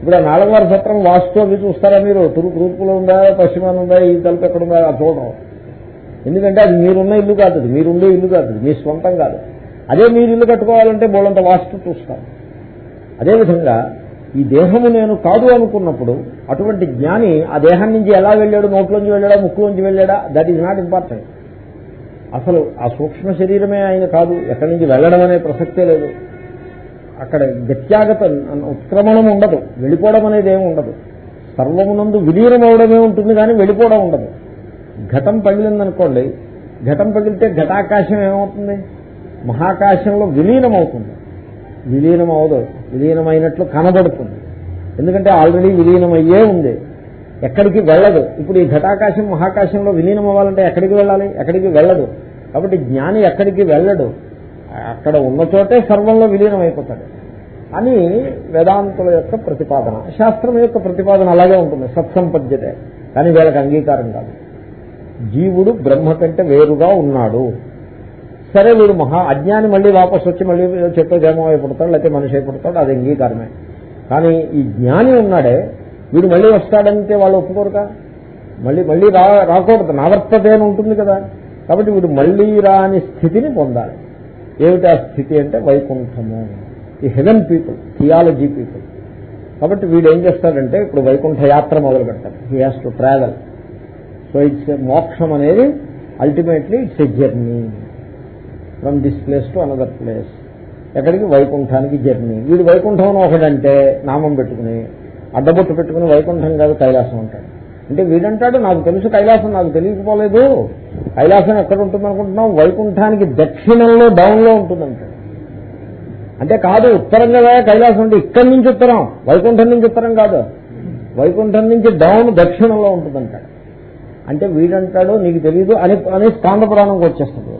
ఇప్పుడు ఆ నాలుగవారి సత్రం వాస్తు అవి చూస్తారా మీరు తూర్పు తూర్పులో ఉందా పశ్చిమాన ఉందా ఈ తలుపు ఎక్కడ ఉందా అది చూడడం ఎందుకంటే అది మీరున్న ఇల్లు కాదు మీరుండే ఇల్లు కాదు మీ స్వంతం కాదు అదే మీరు ఇల్లు కట్టుకోవాలంటే బోలంత వాస్తు చూస్తారు అదేవిధంగా ఈ దేహము నేను కాదు అనుకున్నప్పుడు అటువంటి జ్ఞాని ఆ దేహం నుంచి ఎలా వెళ్ళాడు నోట్లోంచి వెళ్ళాడా ముక్కులోంచి వెళ్ళాడా దట్ ఈజ్ నాట్ ఇంపార్టెంట్ అసలు ఆ సూక్ష్మ శరీరమే ఆయన కాదు ఎక్కడి నుంచి వెళ్లడం అనే ప్రసక్తే లేదు అక్కడ గత్యాగత ఉత్క్రమణం ఉండదు వెళ్ళిపోవడం అనేది ఏమి ఉండదు సర్వమునందు విలీనం అవడమే ఉంటుంది కానీ వెళ్ళిపోవడం ఉండదు ఘటం పగిలిందనుకోండి ఘటం పగిలితే ఘటాకాశం ఏమవుతుంది మహాకాశంలో విలీనం అవుతుంది విలీనం అవదు విలీనమైనట్లు కనబడుతుంది ఎందుకంటే ఆల్రెడీ విలీనం అయ్యే ఉంది ఎక్కడికి వెళ్ళదు ఇప్పుడు ఈ ఘటాకాశం మహాకాశంలో విలీనం అవ్వాలంటే ఎక్కడికి వెళ్ళాలి ఎక్కడికి వెళ్ళదు కాబట్టి జ్ఞాని ఎక్కడికి వెళ్ళడు అక్కడ ఉన్న చోటే సర్వంలో విలీనం అయిపోతాడు అని వేదాంతుల యొక్క ప్రతిపాదన శాస్త్రం యొక్క ప్రతిపాదన అలాగే ఉంటుంది సత్సంపద్యతే కానీ వీళ్ళకి అంగీకారం కాదు జీవుడు బ్రహ్మ కంటే వేరుగా ఉన్నాడు సరే వీడు మహా అజ్ఞాని మళ్ళీ వాపస్ వచ్చి మళ్ళీ చెట్టు జమం అయిపోతాడు లేకపోతే మనిషి అయిపోతాడు అది అంగీకారమే కానీ ఈ జ్ఞాని ఉన్నాడే వీడు మళ్ళీ వస్తాడంటే వాళ్ళు ఒప్పుకోరుగా మళ్ళీ మళ్ళీ రా రాకూడదు నావర్తతే అని ఉంటుంది కదా కాబట్టి వీడు మళ్ళీ రాని స్థితిని పొందాలి ఏమిటి ఆ స్థితి అంటే వైకుంఠము ఈ హెవెన్ పీపుల్ థియాలజీ పీపుల్ కాబట్టి వీడు ఏం చేస్తాడంటే ఇప్పుడు వైకుంఠ యాత్ర మొదలు పెడతాడు he has to travel so it's మోక్షం అనేది ultimately it's a journey from this place to another place ఎక్కడికి వైకుంఠానికి జర్నీ వీడు వైకుంఠం ఒకడంటే నామం పెట్టుకుని అడ్డబొట్టు పెట్టుకుని వైకుంఠం కాదు కైలాసం అంటాడు అంటే వీడంటాడు నాకు తెలుసు కైలాసం నాకు తెలియకపోలేదు కైలాసం ఎక్కడ ఉంటుంది అనుకుంటున్నాం వైకుంఠానికి దక్షిణంలో డౌన్లో ఉంటుందంటాడు అంటే కాదు ఉత్తరం కదా కైలాసం అంటే ఇక్కడి నుంచి ఉత్తరం వైకుంఠం నుంచి ఉత్తరం కాదు వైకుంఠం నుంచి డౌన్ దక్షిణంలో ఉంటుందంటాడు అంటే వీడంటాడు నీకు తెలియదు అని అని స్కాంద పురాణంకి వచ్చేస్తుంది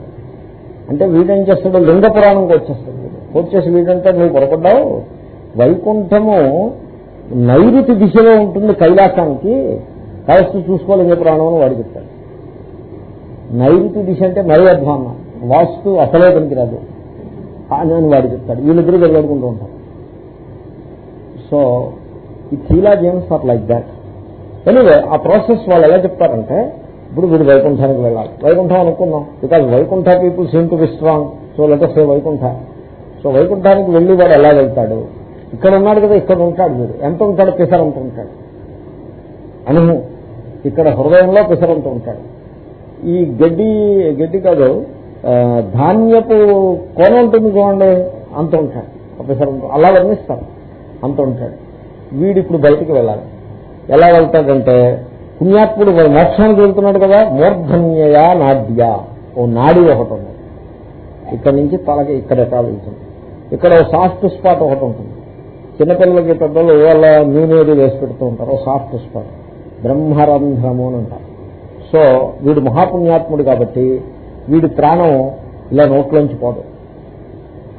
అంటే వీడేం చేస్తాడు లింగ పురాణంకి వచ్చేస్తుంది వచ్చేసి వీడంటాడు నువ్వు పొరపడ్డావు వైకుంఠము నైరుతి దిశలో ఉంటుంది కైలాసానికి కలిసి చూసుకోలేని ప్రాణం అని వాడు చెప్తాడు నైరుతి దిశ అంటే నై అధ్వానం వాస్తు అసలే పనికిరాదు అని వాడు చెప్తాడు వీళ్ళిద్దరూ గడిగడుకుంటూ ఉంటారు సో ఈ థీలా games are like that anyway ఆ ప్రాసెస్ వాళ్ళు ఎలా చెప్తారంటే ఇప్పుడు వీడు వైకుంఠానికి వెళ్ళాలి వైకుంఠం అనుకుందాం because Vaikuntha people seem to be strong so let's say Vaikuntha so వైకుంఠానికి వెళ్ళి వాడు ఎలా వెళ్తాడు ఇక్కడ ఉన్నాడు కదా ఇక్కడ ఉంటాడు మీరు ఎంత ఉంటాడు పిసరంత ఉంటాడు అనుము ఇక్కడ హృదయంలో పిసరంత ఉంటాడు ఈ గడ్డి గడ్డి కాదు ధాన్యపు కోన ఉంటుంది చూడండి అంత ఉంటాడు పిసరంత అలా వర్ణిస్తారు అంత ఉంటాడు వీడు ఇప్పుడు బయటికి వెళ్ళాలి ఎలా వెళ్తాడంటే పుణ్యాత్ముడు మోక్షానికి వెళ్తున్నాడు కదా మూర్ధన్యయా నాడ్య ఓ నాడి ఒకటి ఉంది ఇక్కడ నుంచి తలకి ఇక్కడ కాలుతుంది ఇక్కడ సాఫ్ట్ స్పాట్ ఒకటి ఉంటుంది చిన్నపిల్లలకి పెద్దలు వాళ్ళ నూనెది వేసి పెడుతూ ఉంటారు సాఫ్ట్ స్పాట్ బ్రహ్మరంధ్రము అని అంటారు సో వీడు మహాపుణ్యాత్ముడు కాబట్టి వీడి ప్రాణం ఇలా నోట్లోంచి పోదు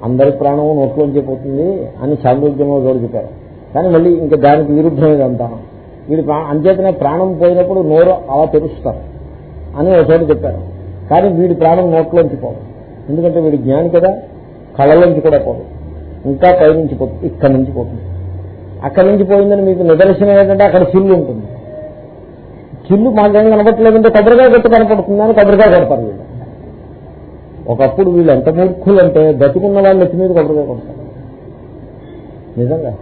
అందరి ప్రాణం నోట్లోంచి పోతుంది అని సాంద్రోగ్యంలో జరుగుతారు కానీ మళ్ళీ ఇంకా దానికి విరుద్ధమైనది అంటాను వీడి అంచేతనే ప్రాణం పోయినప్పుడు నోరు అలా తెరుస్తారు అని ఒక చోట చెప్పారు కానీ వీడి ప్రాణం నోట్లోంచి పోదు ఎందుకంటే వీడి జ్ఞాని కదా కళలోంచి కూడా పోదు ఇంకా పైనుంచి పోతుంది ఇక్కడి నుంచి పోతుంది అక్కడి నుంచి పోయిందని మీకు నిదర్శనం ఏంటంటే అక్కడ చిల్లు ఉంటుంది చిల్లు మాకేం కనపడలేదంటే కొబ్బరికాయ కొట్టు కనపడుతుంది అని కొబ్బరికాయ కొడతారు వీళ్ళు ఒకప్పుడు వీళ్ళు ఎంత అంటే బతుకున్న వాళ్ళు ఎత్తి మీద కొబ్బరికాయ కొడతారు నిజంగా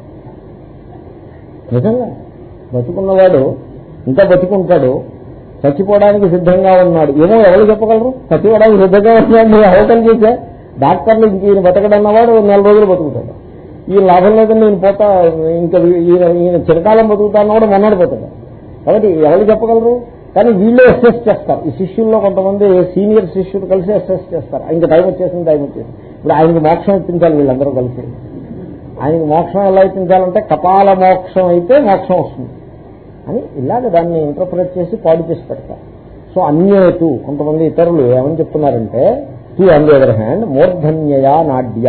నిజంగా బతుకున్నవాడు ఇంకా బతుకుంటాడు చచ్చిపోవడానికి సిద్ధంగా ఉన్నాడు ఏమో ఎవరు చెప్పగలరు చచ్చిపోవడానికి సిద్ధంగా ఉన్నాడు అవతల చేసే డాక్టర్లు ఇంక ఈయన బతకడన్నవాడు నెల రోజులు బతుకుతాడు ఈయన లాభం లేదని నేను పోతా ఇంకా ఈయన ఈయన చిరకాలం బతుకుతాన్న కూడా మొన్నడు పోతాడు కాబట్టి ఎవరు చెప్పగలరు కానీ వీళ్ళే అసెస్ చేస్తారు ఈ శిష్యుల్లో కొంతమంది సీనియర్ శిష్యులు కలిసి అసెస్ చేస్తారు ఇంకా టైం వచ్చేసింది టైం వచ్చేసింది ఇప్పుడు ఆయనకు మోక్షం ఇప్పించాలి వీళ్ళందరూ కలిసి ఆయనకు మోక్షం ఎలా ఇప్పించాలంటే కపాల మోక్షం అయితే మోక్షం వస్తుంది అని ఇలాగ దాన్ని ఇంటర్ప్రిట్ చేసి పాడు చేసి పెడతారు సో అన్యేటు కొంతమంది ఇతరులు ఏమని చెప్తున్నారంటే he on the other hand మూర్ధన్యయా నాడ్య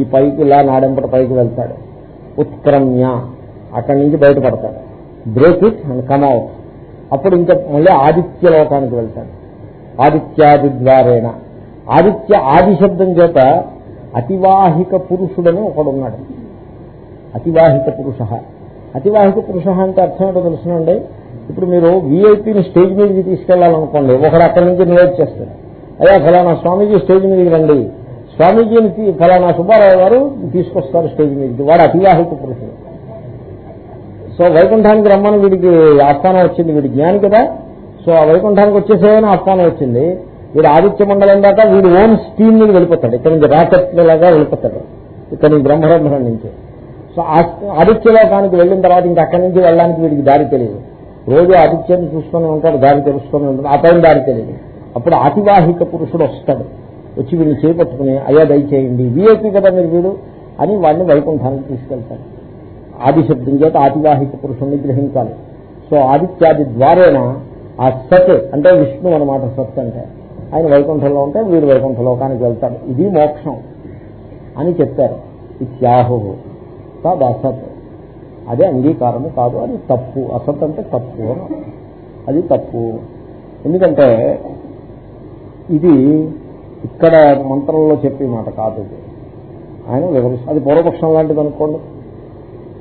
ఈ పైకి ఇలా నాడెంపట పైకి వెళ్తాడు ఉత్క్రమ్య అక్కడి నుంచి బయటపడతాడు break it and come out అప్పుడు ఇంకా మళ్ళీ ఆదిత్య లోకానికి వెళ్తాడు ఆదిత్యాది ద్వారేణ ఆదిత్య ఆది శబ్దం చేత అతివాహిక పురుషుడని ఒకడున్నాడు అతివాహిక పురుష అతివాహిక పురుష అంటే అర్థం ఏంటో తెలుసునండి ఇప్పుడు మీరు వీఐపీని స్టేజ్ మీదకి తీసుకెళ్లాలనుకోండి ఒకడు అక్కడి నుంచి నివేట్ చేస్తాడు అయ్యా ఫలానా స్వామీజీ స్టేజ్ మీదకి రండి స్వామీజీని ఫలానా సుబ్బారావు గారు తీసుకొస్తారు స్టేజ్ మీదకి వాడు అతివాహిత పురుషుడు సో వైకుంఠానికి రమ్మని వీడికి ఆహ్వానం వచ్చింది వీడి జ్ఞాని కదా సో ఆ వైకుంఠానికి వచ్చేసేవని ఆహ్వానం వచ్చింది వీడు ఆదిత్య మండలం దాకా వీడు ఓన్ స్టీమ్ మీద వెళ్ళిపోతాడు ఇక్కడ నుంచి రాకెట్ వెళ్ళిపోతాడు ఇక్కడ నుంచి బ్రహ్మరంధ్రం నుంచి సో ఆదిత్యలోకానికి వెళ్ళిన తర్వాత ఇంకా అక్కడి నుంచి వెళ్ళడానికి వీడికి దారి తెలియదు రోజు ఆదిత్యాన్ని చూసుకొని ఉంటాడు దారి తెలుసుకొని ఉంటాడు ఆ పైన దారి తెలియదు అప్పుడు ఆతివాహిక పురుషుడు వస్తాడు వచ్చి వీళ్ళు చేపట్టుకుని అయ్యా దయచేయండి వీఐపీ కదా మీరు వీడు అని వాడిని వైకుంఠానికి తీసుకెళ్తాడు ఆదిశబ్దం చేత ఆతివాహిక పురుషుణ్ణి గ్రహించాలి సో ఆదిత్యాది ద్వారేన ఆ సత్ అంటే విష్ణు అనమాట సత్ అంటే ఆయన వైకుంఠంలో ఉంటే వీడు వైకుంఠ లోకానికి వెళ్తాడు ఇది మోక్షం అని చెప్పారు ఇత్యాహు కాదు అసత్ అదే అంగీకారము కాదు అది తప్పు అసత్ అంటే తప్పు అది తప్పు ఎందుకంటే ఇది ఇక్కడ మంత్రంలో చెప్పే మాట కాదు ఆయన వివరిస్తారు అది పూర్వపక్షం లాంటిది అనుకోండి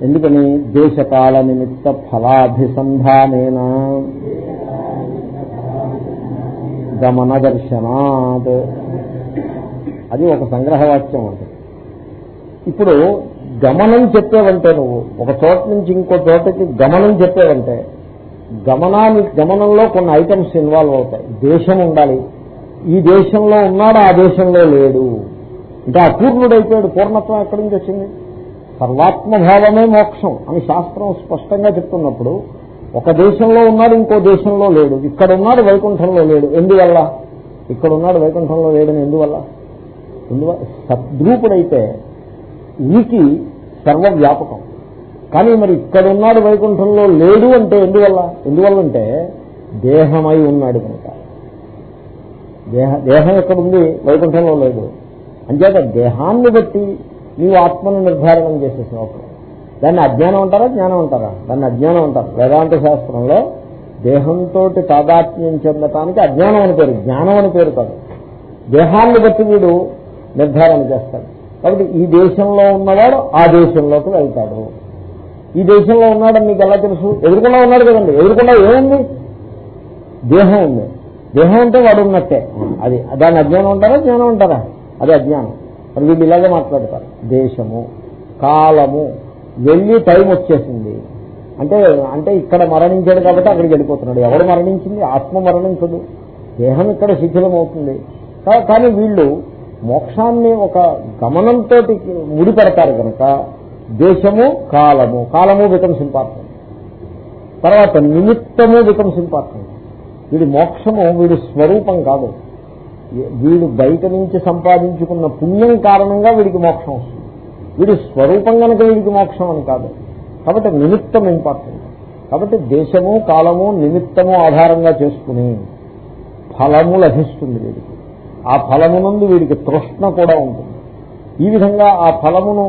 ఎందుకని దేశకాల నిమిత్త ఫలాభిసంధానేన గమన దర్శనాత్ అది ఒక సంగ్రహవాక్యం అంటే ఇప్పుడు గమనం చెప్పేవంటే నువ్వు ఒక చోట నుంచి ఇంకో చోటకి గమనం చెప్పేవంటే గమనానికి గమనంలో కొన్ని ఐటమ్స్ ఇన్వాల్వ్ అవుతాయి దేశం ఉండాలి ఈ దేశంలో ఉన్నాడు ఆ దేశంలో లేడు అంటే అపూర్ణుడైపోయాడు పూర్ణత్వం ఎక్కడి నుంచి వచ్చింది సర్వాత్మభావమే మోక్షం అని శాస్త్రం స్పష్టంగా చెప్తున్నప్పుడు ఒక దేశంలో ఉన్నాడు ఇంకో దేశంలో లేడు ఇక్కడ ఉన్నాడు వైకుంఠంలో లేడు ఎందువల్ల ఇక్కడ ఉన్నాడు వైకుంఠంలో లేడని ఎందువల్ల ఎందువల్ల సద్రూపుడైతే ఈకి సర్వవ్యాపకం కానీ మరి ఇక్కడ ఉన్నాడు వైకుంఠంలో లేడు అంటే ఎందువల్ల ఎందువల్ల అంటే దేహమై ఉన్నాడు కనుక దేహ దేహం ఎక్కడ ఉంది వైకుంఠంలో లేదు అంచేత దేహాన్ని బట్టి నీవు ఆత్మను నిర్ధారణం ఒక దాన్ని అజ్ఞానం అంటారా జ్ఞానం అంటారా దాన్ని అజ్ఞానం అంటారు వేదాంత శాస్త్రంలో దేహంతో తాదాత్మ్యం చెందటానికి అజ్ఞానం అని పేరు జ్ఞానం అని పేరు కాదు దేహాన్ని బట్టి వీడు నిర్ధారణ చేస్తాడు కాబట్టి ఈ దేశంలో ఉన్నవాడు ఆ దేశంలోకి వెళ్తాడు ఈ దేశంలో ఉన్నాడని మీకు ఎలా తెలుసు ఎదురుకుండా ఉన్నాడు కదండి ఎదురుకుండా ఏముంది దేహం ఉంది దేహం అంటే వాడు ఉన్నట్టే అది దాని అజ్ఞానం ఉంటారా జ్ఞానం ఉంటారా అది అజ్ఞానం మరి వీళ్ళు ఇలాగే మాట్లాడతారు దేశము కాలము వెళ్ళి టైం వచ్చేసింది అంటే అంటే ఇక్కడ మరణించాడు కాబట్టి అక్కడికి వెళ్ళిపోతున్నాడు ఎవడు మరణించింది ఆత్మ మరణించదు దేహం ఇక్కడ శిథిలం అవుతుంది కానీ వీళ్ళు మోక్షాన్ని ఒక గమనంతో ముడిపెడతారు కనుక దేశము కాలము కాలము బికమ్స్ ఇంపార్టెంట్ తర్వాత నిమిత్తము బికమ్స్ ఇంపార్టెంట్ వీడి మోక్షము వీడి స్వరూపం కాదు వీడు బయట నుంచి సంపాదించుకున్న పుణ్యం కారణంగా వీడికి మోక్షం వస్తుంది వీడి స్వరూపం కనుక వీడికి మోక్షం అని కాదు కాబట్టి నిమిత్తం ఇంపార్టెంట్ కాబట్టి దేశము కాలము నిమిత్తము ఆధారంగా చేసుకుని ఫలము లభిస్తుంది వీడికి ఆ ఫలము నుండి వీడికి తృష్ణ కూడా ఉంటుంది ఈ విధంగా ఆ ఫలమును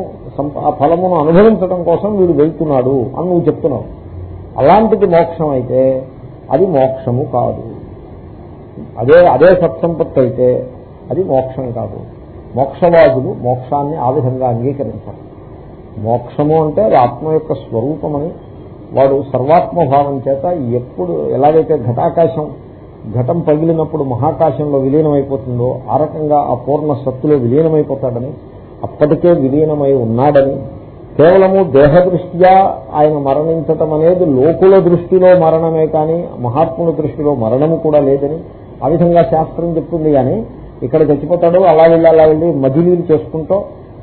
ఆ ఫలమును అనుభవించడం కోసం వీడు వెళ్తున్నాడు అని నువ్వు చెప్తున్నావు అలాంటిది మోక్షం అయితే అది మోక్షము కాదు అదే అదే సత్సంపత్తి అయితే అది మోక్షం కాదు మోక్షవాదులు మోక్షాన్ని ఆ విధంగా అంగీకరించారు మోక్షము అంటే అది ఆత్మ యొక్క స్వరూపమని వాడు సర్వాత్మభావం చేత ఎప్పుడు ఎలాగైతే ఘటాకాశం ఘటం పగిలినప్పుడు మహాకాశంలో విలీనమైపోతుందో ఆ రకంగా ఆ పూర్ణ సత్తులో విలీనమైపోతాడని అప్పటికే విలీనమై ఉన్నాడని కేవలము దేహదృష్ట్యా ఆయన మరణించటం అనేది లోకుల దృష్టిలో మరణమే కానీ మహాత్ముల దృష్టిలో మరణము కూడా లేదని ఆ విధంగా శాస్త్రం చెప్తుంది కానీ ఇక్కడ చచ్చిపోతాడు అలా వెళ్ళి అలా వెళ్ళి మదిలీలు చేసుకుంటూ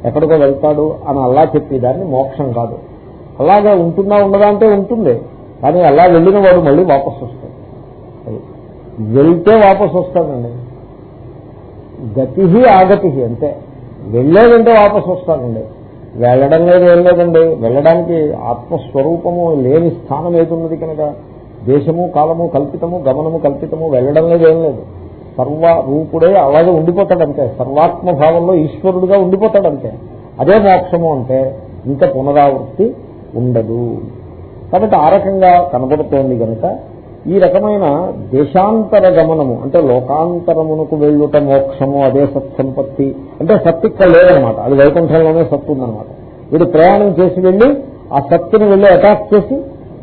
ఎక్కడికో వెళ్తాడు అని అలా చెప్పేదాన్ని మోక్షం కాదు అలాగే ఉంటుందా ఉండదా అంటే ఉంటుంది కానీ అలా వెళ్ళిన వాడు మళ్ళీ వాపసు వస్తాడు వెళ్తే వాపసు వస్తాడండి గతి ఆగతి అంతే వెళ్ళేదంటే వాపసు వస్తాడండి వెళ్ళడం లేదు ఏం లేదండి వెళ్ళడానికి ఆత్మస్వరూపము లేని స్థానం ఏదున్నది కనుక దేశము కాలము కల్పితము గమనము కల్పితము వెళ్ళడం లేదు ఏం లేదు సర్వ రూపుడే అలాగే ఉండిపోతాడంతే సర్వాత్మ భావంలో ఈశ్వరుడుగా ఉండిపోతాడంతే అదే మోక్షము అంటే ఇంకా పునరావృత్తి ఉండదు కాబట్టి ఆ రకంగా కనబడుతోంది కనుక ఈ రకమైన దేశాంతర గమనము అంటే లోకాంతరమునకు వెళ్ళుట మోక్షము అదే సత్సంపత్తి అంటే సత్ ఇక్కడ లేదనమాట అది వైకుంఠంలోనే సత్తు ఉందనమాట వీడు ప్రయాణం చేసి వెళ్ళి ఆ సత్తుని వెళ్ళి అటాక్ చేసి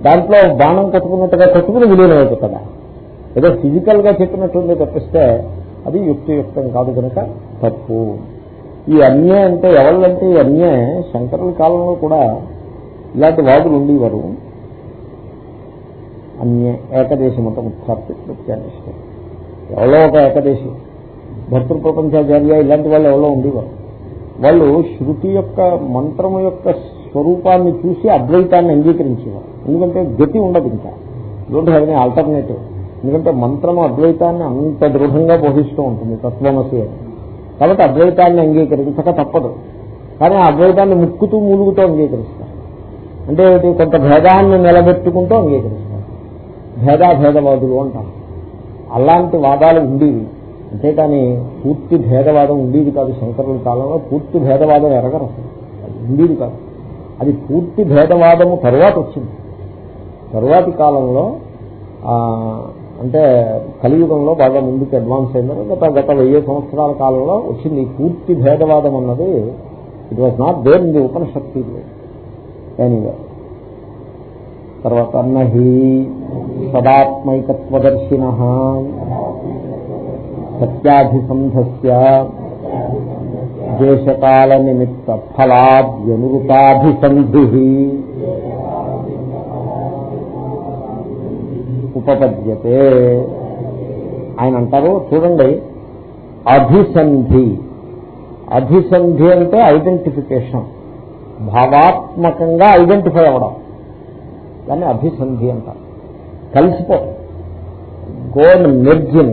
దాంట్లో బాణం కట్టుకున్నట్టుగా కట్టుకుని విలీనం అయిపోతుందా ఏదో ఫిజికల్ గా చెప్పినట్టుంది తప్పిస్తే అది యుక్తియుక్తం కాదు కనుక తప్పు ఈ అన్యే అంటే ఎవళ్ళంటే ఈ అన్యే శంకరుల కాలంలో కూడా ఇలాంటి వాదులు ఉండేవారు అన్యే ఏకదేశి మతం ఉత్పత్తి ప్రత్యానిష్ట ఎవరో ఒక ఏకదేశి భర్తృ ప్రపంచాచార్య ఇలాంటి వాళ్ళు ఎవరో ఉండేవారు వాళ్ళు శృతి యొక్క మంత్రము యొక్క స్వరూపాన్ని చూసి అద్వైతాన్ని అంగీకరించేవారు ఎందుకంటే గతి ఉండదు ఇంకా డోంట్ హ్యావ్ ఎనీ ఆల్టర్నేటివ్ ఎందుకంటే మంత్రము అద్వైతాన్ని అంత దృఢంగా బోధిస్తూ ఉంటుంది తత్వమసి అని కాబట్టి అద్వైతాన్ని అంగీకరించక తప్పదు కానీ ఆ అద్వైతాన్ని ముక్కుతూ మూలుగుతూ అంగీకరిస్తారు అంటే కొంత భేదాన్ని నిలబెట్టుకుంటూ అంగీకరిస్తారు భేదాభేదవాదులు అంటాం అలాంటి వాదాలు ఉండేవి అంతేకాని పూర్తి భేదవాదం ఉండేది కాదు శంకరుల కాలంలో పూర్తి భేదవాదం ఎరగరు ఉండేది కాదు అది పూర్తి భేదవాదము తర్వాత వచ్చింది తరువాతి కాలంలో అంటే కలియుగంలో బాగా ముందుకు అడ్వాన్స్ అయిందని గత గత వెయ్యి సంవత్సరాల కాలంలో వచ్చింది పూర్తి భేదవాదం అన్నది ఇట్ వాజ్ నాట్ దేర్ ఇది ఉపనిషత్తి ఎనీవే తర్వాత నహి సదాత్మైకత్వదర్శిన సత్యాధిసంధస్ దేశకాల నిమిత్త ఫలాద్యనురుతాభిసంధి ఉపపద్యతే ఆయన అంటారు చూడండి అభిసంధి అభిసంధి అంటే ఐడెంటిఫికేషన్ భావాత్మకంగా ఐడెంటిఫై అవ్వడం దాన్ని అభిసంధి అంటారు కలిసిపోతుంది గో అండ్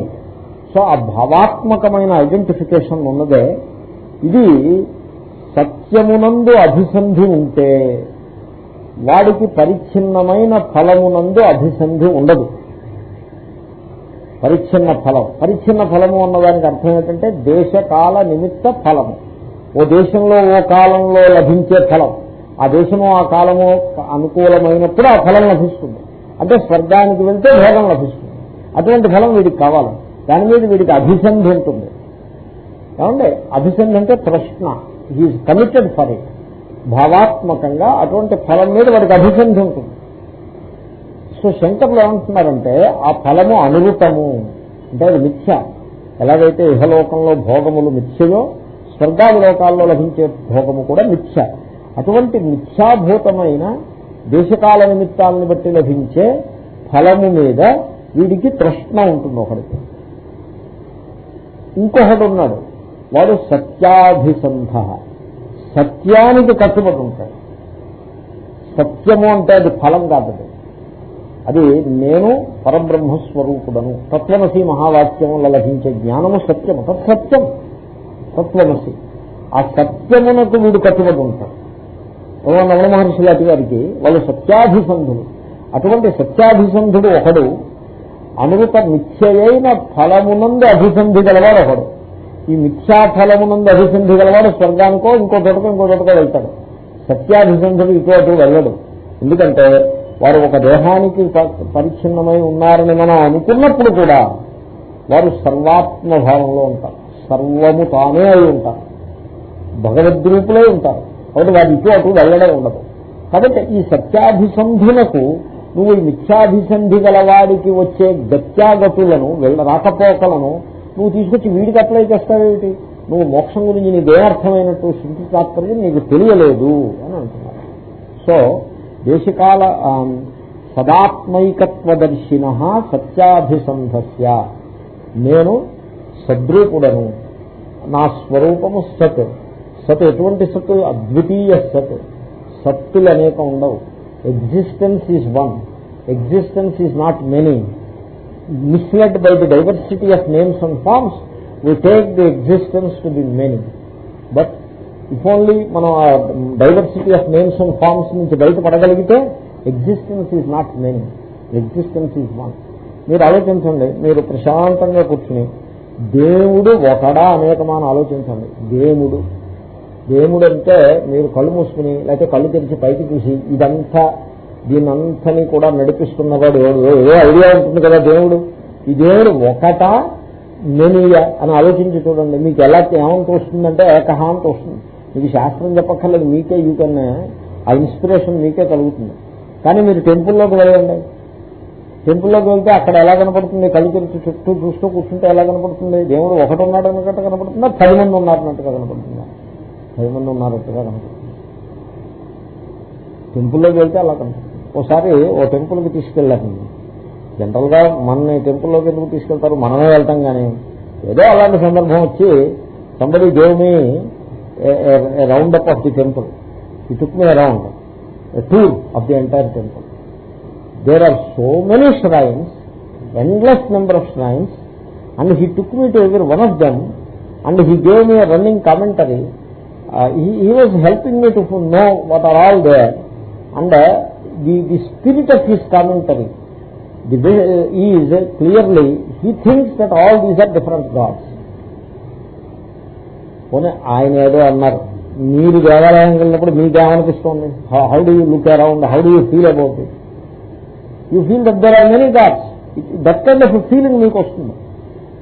సో ఆ భావాత్మకమైన ఐడెంటిఫికేషన్ ఉన్నదే ఇది సత్యమునందు అభిసంధి ఉంటే వాడికి పరిచ్ఛిన్నమైన ఫలమునందు అభిసంధి ఉండదు పరిచ్ఛిన్న ఫలం పరిచ్ఛిన్న ఫలము అన్నదానికి అర్థం ఏంటంటే దేశకాల నిమిత్త ఫలము ఓ దేశంలో ఓ కాలంలో లభించే ఫలం ఆ దేశము ఆ కాలము అనుకూలమైనప్పుడు ఆ ఫలం లభిస్తుంది అంటే స్వర్గానికి వెళ్తే భోగం లభిస్తుంది అటువంటి ఫలం వీడికి కావాలి దాని మీద వీడికి అభిసంధి ఉంటుంది ఏమండి అభిసంధి అంటే ప్రశ్న he is committed for it భావాత్మకంగా అటువంటి ఫలం మీద వాడికి అభిసంధి ఉంటుంది సో శంకర్లు ఏమంటున్నారంటే ఆ ఫలము అనురూపము అంటే అది మిథ్య ఎలాగైతే ఇహలోకంలో భోగములు మిథ్యలో స్వర్గాది లోకాల్లో లభించే భోగము కూడా మిథ్య అటువంటి మిథ్యాభూతమైన దేశకాల నిమిత్తాలను బట్టి లభించే ఫలము మీద వీడికి తృష్ణ ఉంటుంది ఒకడికి ఇంకొకడు ఉన్నాడు వాడు సత్యాభిసంధ సత్యానికి కట్టుబడి ఉంటాడు సత్యము అంటే అది ఫలం కాదు అది నేను పరబ్రహ్మస్వరూపుడను తత్వమసి మహావాక్యం వల్ల లభించే జ్ఞానము సత్యము తత్సత్యం తత్వమసి ఆ సత్యమునకు వీడు కట్టుబడి ఉంటాడు భగవాన్ రమణ మహర్షి లాంటి వారికి వాళ్ళు సత్యాభిసంధులు అటువంటి సత్యాభిసంధుడు ఒకడు అనుగత మిథ్యయైన ఫలమునందు అభిసంధి గలవాడు ఒకడు ఈ మిథ్యా ఫలమునందు అభిసంధి గలవాడు స్వర్గానికో ఇంకో చోటకో ఇంకో చోటకో వెళ్తాడు సత్యాభిసంధుడు ఇంకో అటు వెళ్ళడు ఎందుకంటే వారు ఒక దేహానికి పరిచ్ఛిన్నమై ఉన్నారని మనం అనుకున్నప్పుడు కూడా వారు సర్వాత్మ భావంలో ఉంటారు సర్వము తానే అయి ఉంటారు భగవద్రూపులే ఉంటారు కాబట్టి వాడు ఇటు అటు వెళ్ళడం ఉండదు కాబట్టి ఈ సత్యాభిసంధినకు నువ్వు ఈ మిథ్యాభిసంధి గలవాడికి వచ్చే గత్యాగతులను వెళ్ళ రాకపోకలను నువ్వు తీసుకొచ్చి వీడికి అప్లై చేస్తావేమిటి నువ్వు మోక్షం గురించి నీదేమర్థమైనట్టు శృతి తాత్పర్యం నీకు తెలియలేదు అని అంటున్నారు సో దేశకాల సదాత్మైకత్వదర్శిన సత్యాభిసంధస్య నేను సద్రూపుడను నా స్వరూపము సత్ సత్ ఎటువంటి సత్ అద్వితీయ సత్ సత్తులు అనేక ఉండవు existence is one existence is not many misled by the diversity of names and forms we take the existence to the many but if only మనం ఆ diversity of names and forms నుంచి బయటపడగలిగితే existence is not many existence is one మీరు ఆలోచించండి మీరు ప్రశాంతంగా కూర్చుని దేవుడు ఒకడా అనేకమాన ఆలోచించండి దేవుడు దేవుడు అంటే మీరు కళ్ళు మూసుకుని లేకపోతే కళ్ళు తెరిచి పైకి చూసి ఇదంతా దీనంతని కూడా నడిపిస్తున్నవాడు ఎవడు ఏదో ఐడియా ఉంటుంది కదా దేవుడు ఈ దేవుడు ఒకట నేనీయ అని ఆలోచించి చూడండి మీకు ఎలా ఏమంత వస్తుందంటే ఏకహ వస్తుంది మీకు శాస్త్రం చెప్పక్కర్లేదు మీకే యూ కెన్ ఆ ఇన్స్పిరేషన్ మీకే కలుగుతుంది కానీ మీరు టెంపుల్లోకి వెళ్ళండి టెంపుల్లోకి వెళ్తే అక్కడ ఎలా కనపడుతుంది కళ్ళు తెరిచి చుట్టూ చూస్తూ కూర్చుంటే ఎలా కనపడుతుంది దేవుడు ఒకటి ఉన్నాడు అన్నట్టు కనపడుతుందా పది మంది ఉన్నారన్నట్టుగా కనపడుతుందా పది మంది ఉన్నారట్టుగా కనపడుతుంది టెంపుల్లోకి వెళ్తే అలా కనపడుతుంది ఒకసారి ఓ టెంపుల్కి తీసుకెళ్ళారండి జనరల్గా మన టెంపుల్లోకి ఎందుకు తీసుకెళ్తారు మనమే వెళ్తాం కానీ ఏదో అలాంటి సందర్భం వచ్చి సంబడి దేవుని round up of the temple he took around tour of the entire temple there are so many shrines endless number of shrines and he took me to every one of them and he gave me running commentary he was helping me to know what are all they and the the spirit of his commentary the is clearly he thinks that all these are different gods పోనీ ఆయన ఏదో అన్నారు మీరు దేవాలయం వెళ్ళినప్పుడు మీకేమనిపిస్తుంది how do you look around how do you feel about it you feel that there are many gods that kind of feeling మీకు వస్తుంది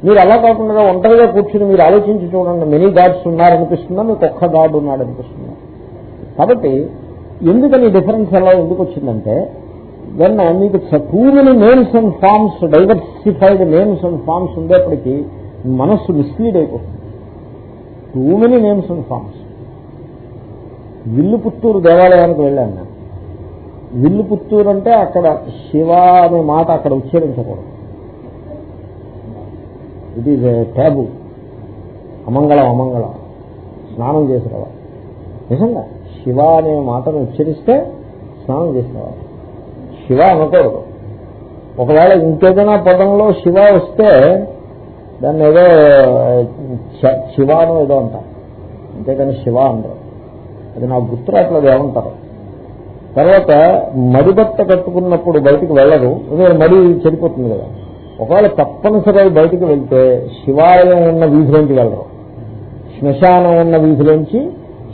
మీరు అలా కాకుండా ఒంటరిగా కూర్చుని మీరు ఆలోచించి చూడండి మెనీ గాడ్స్ ఉన్నారనిపిస్తుందా మీకు ఒక్క గాడ్ ఉన్నాడు కాబట్టి ఎందుకని డిఫరెన్స్ ఎలా ఎందుకు వచ్చిందంటే వెన్ మీకు too names and forms diversified names and forms ఉండేప్పటికీ మనస్సు మిస్లీడ్ అయిపోతుంది too many names and forms Villuputhur దేవాలయానికి వెళ్ళాను విల్లు విల్లుపుత్తూరు అంటే అక్కడ శివ అనే మాట అక్కడ ఉచ్ఛరించకూడదు ఇట్ ఈజ్ ట్యాబు అమంగళం అమంగళం స్నానం చేసిన వాళ్ళు నిజంగా శివ అనే మాటను ఉచ్చరిస్తే స్నానం చేసిన వాళ్ళు శివ అనకూడదు ఒకవేళ ఇంకేదైనా పదంలో శివ వస్తే దాన్ని ఏదో శివాను ఏదో అంటారు అంతేకాని శివ అందరు అది నాకు గుర్తురాట్లేదు ఏమంటారు తర్వాత మడిబట్ట కట్టుకున్నప్పుడు బయటికి వెళ్ళరు మడి చెడిపోతుంది కదా ఒకవేళ తప్పనిసరి బయటకు వెళ్తే శివాలయం ఉన్న వీధిలోంచి వెళ్ళరు శ్మశానం ఉన్న వీధిలోంచి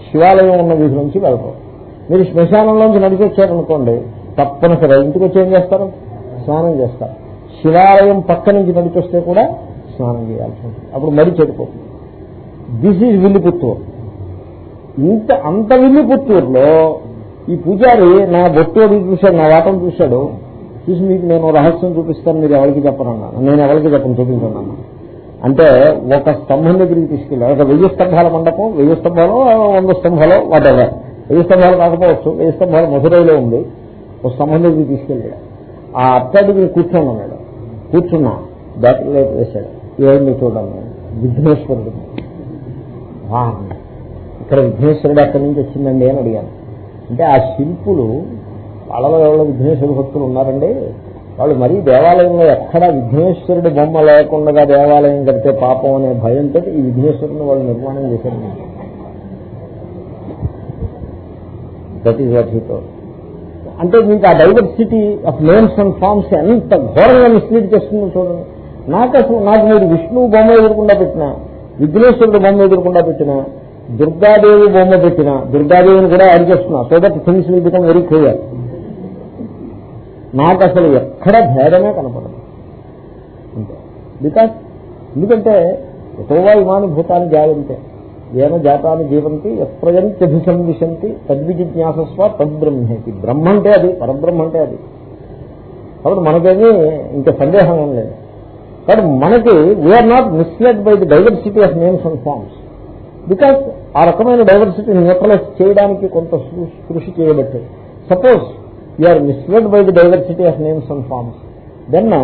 శివాలయం ఉన్న వీధిలోంచి వెళ్ళరు మీరు శ్మశానంలోంచి నడిచొచ్చారనుకోండి తప్పనిసరి ఇంటికి వచ్చి ఏం చేస్తారు స్నానం చేస్తారు శివాలయం పక్క నుంచి నడిచొస్తే కూడా స్నానం చేయాల్సి ఉంటుంది అప్పుడు మరి చెడిపోతుంది దిస్ ఈజ్ పుత్తూరు ఇంత అంత పుత్తూరులో ఈ పూజారి నా బొట్టు అది చూశాడు నా వాటం చూశాడు చూసి మీకు నేను రహస్యం చూపిస్తాను మీరు ఎవరికి చెప్పనన్నాను నేను ఎవరికి చెప్పను చూపించాను అంటే ఒక స్తంభం దగ్గరికి తీసుకెళ్ళాను ఒక వెయ్యి స్తంభాల మండపం వెయ్యి స్తంభాలు వంద స్తంభాలు ఎవర్ వెయ్యి స్తంభాలు కాకపోవచ్చు వెయ్యి స్తంభాలు మధురైలో ఉంది ఒక స్తంభం దగ్గరికి తీసుకెళ్ళాడు ఆ అత్తాడికి కూర్చున్నాను మేడం కూర్చున్నా బ్యాటరీ లైట్ వేశాడు ఏమి చూడాలి విఘ్నేశ్వరుడు ఇక్కడ విఘ్నేశ్వరుడు అక్కడి నుంచి వచ్చిందండి అని అడిగాను అంటే ఆ శిల్పులు వాళ్ళలో ఎవరో విఘ్నేశ్వర భక్తులు ఉన్నారండి వాళ్ళు మరీ దేవాలయంలో ఎక్కడా విఘ్నేశ్వరుడు బొమ్మ లేకుండా దేవాలయం కడితే పాపం అనే భయంతో ఈ విఘ్నేశ్వరుని వాళ్ళు నిర్మాణం చేశారు దట్ ఈజ్ అంటే మీకు ఆ diversity of names and forms ఎంత ఘోరంగా మిస్లీడ్ చేస్తుందో చూడండి నాకు అసలు నాకు మీరు విష్ణువు బొమ్మ ఎదురకుండా పెట్టినా విఘ్నేశ్వరుడు బొమ్మ ఎదురకుండా పెట్టినా దుర్గాదేవి బొమ్మ పెట్టినా దుర్గాదేవిని కూడా యాడ్ చేస్తున్నా so that things will become very clear నాకు అసలు ఎక్కడ భేదమే కనపడదు అంతే బికాస్ ఎందుకంటే ఎటోవా ఇమాని భూతాన్ని జాయంతే ఏమ జాతాన్ని జీవంతి ఎత్రయంత్యభిసంవిశంతి తద్విజిజ్ఞాసస్వ తద్బ్రహ్మేతి బ్రహ్మ అంటే అది పరబ్రహ్మ అంటే అది కాబట్టి మనకేమీ ఇంకా సందేహం ఏం లేదు కాబట్టి మనకి we are not misled by the diversity of names and forms because ఆ రకమైన డైవర్సిటీ న్యూట్రలైజ్ చేయడానికి కొంత కృషి చేయబట్టే suppose You are misled by the diversity of names and forms. Then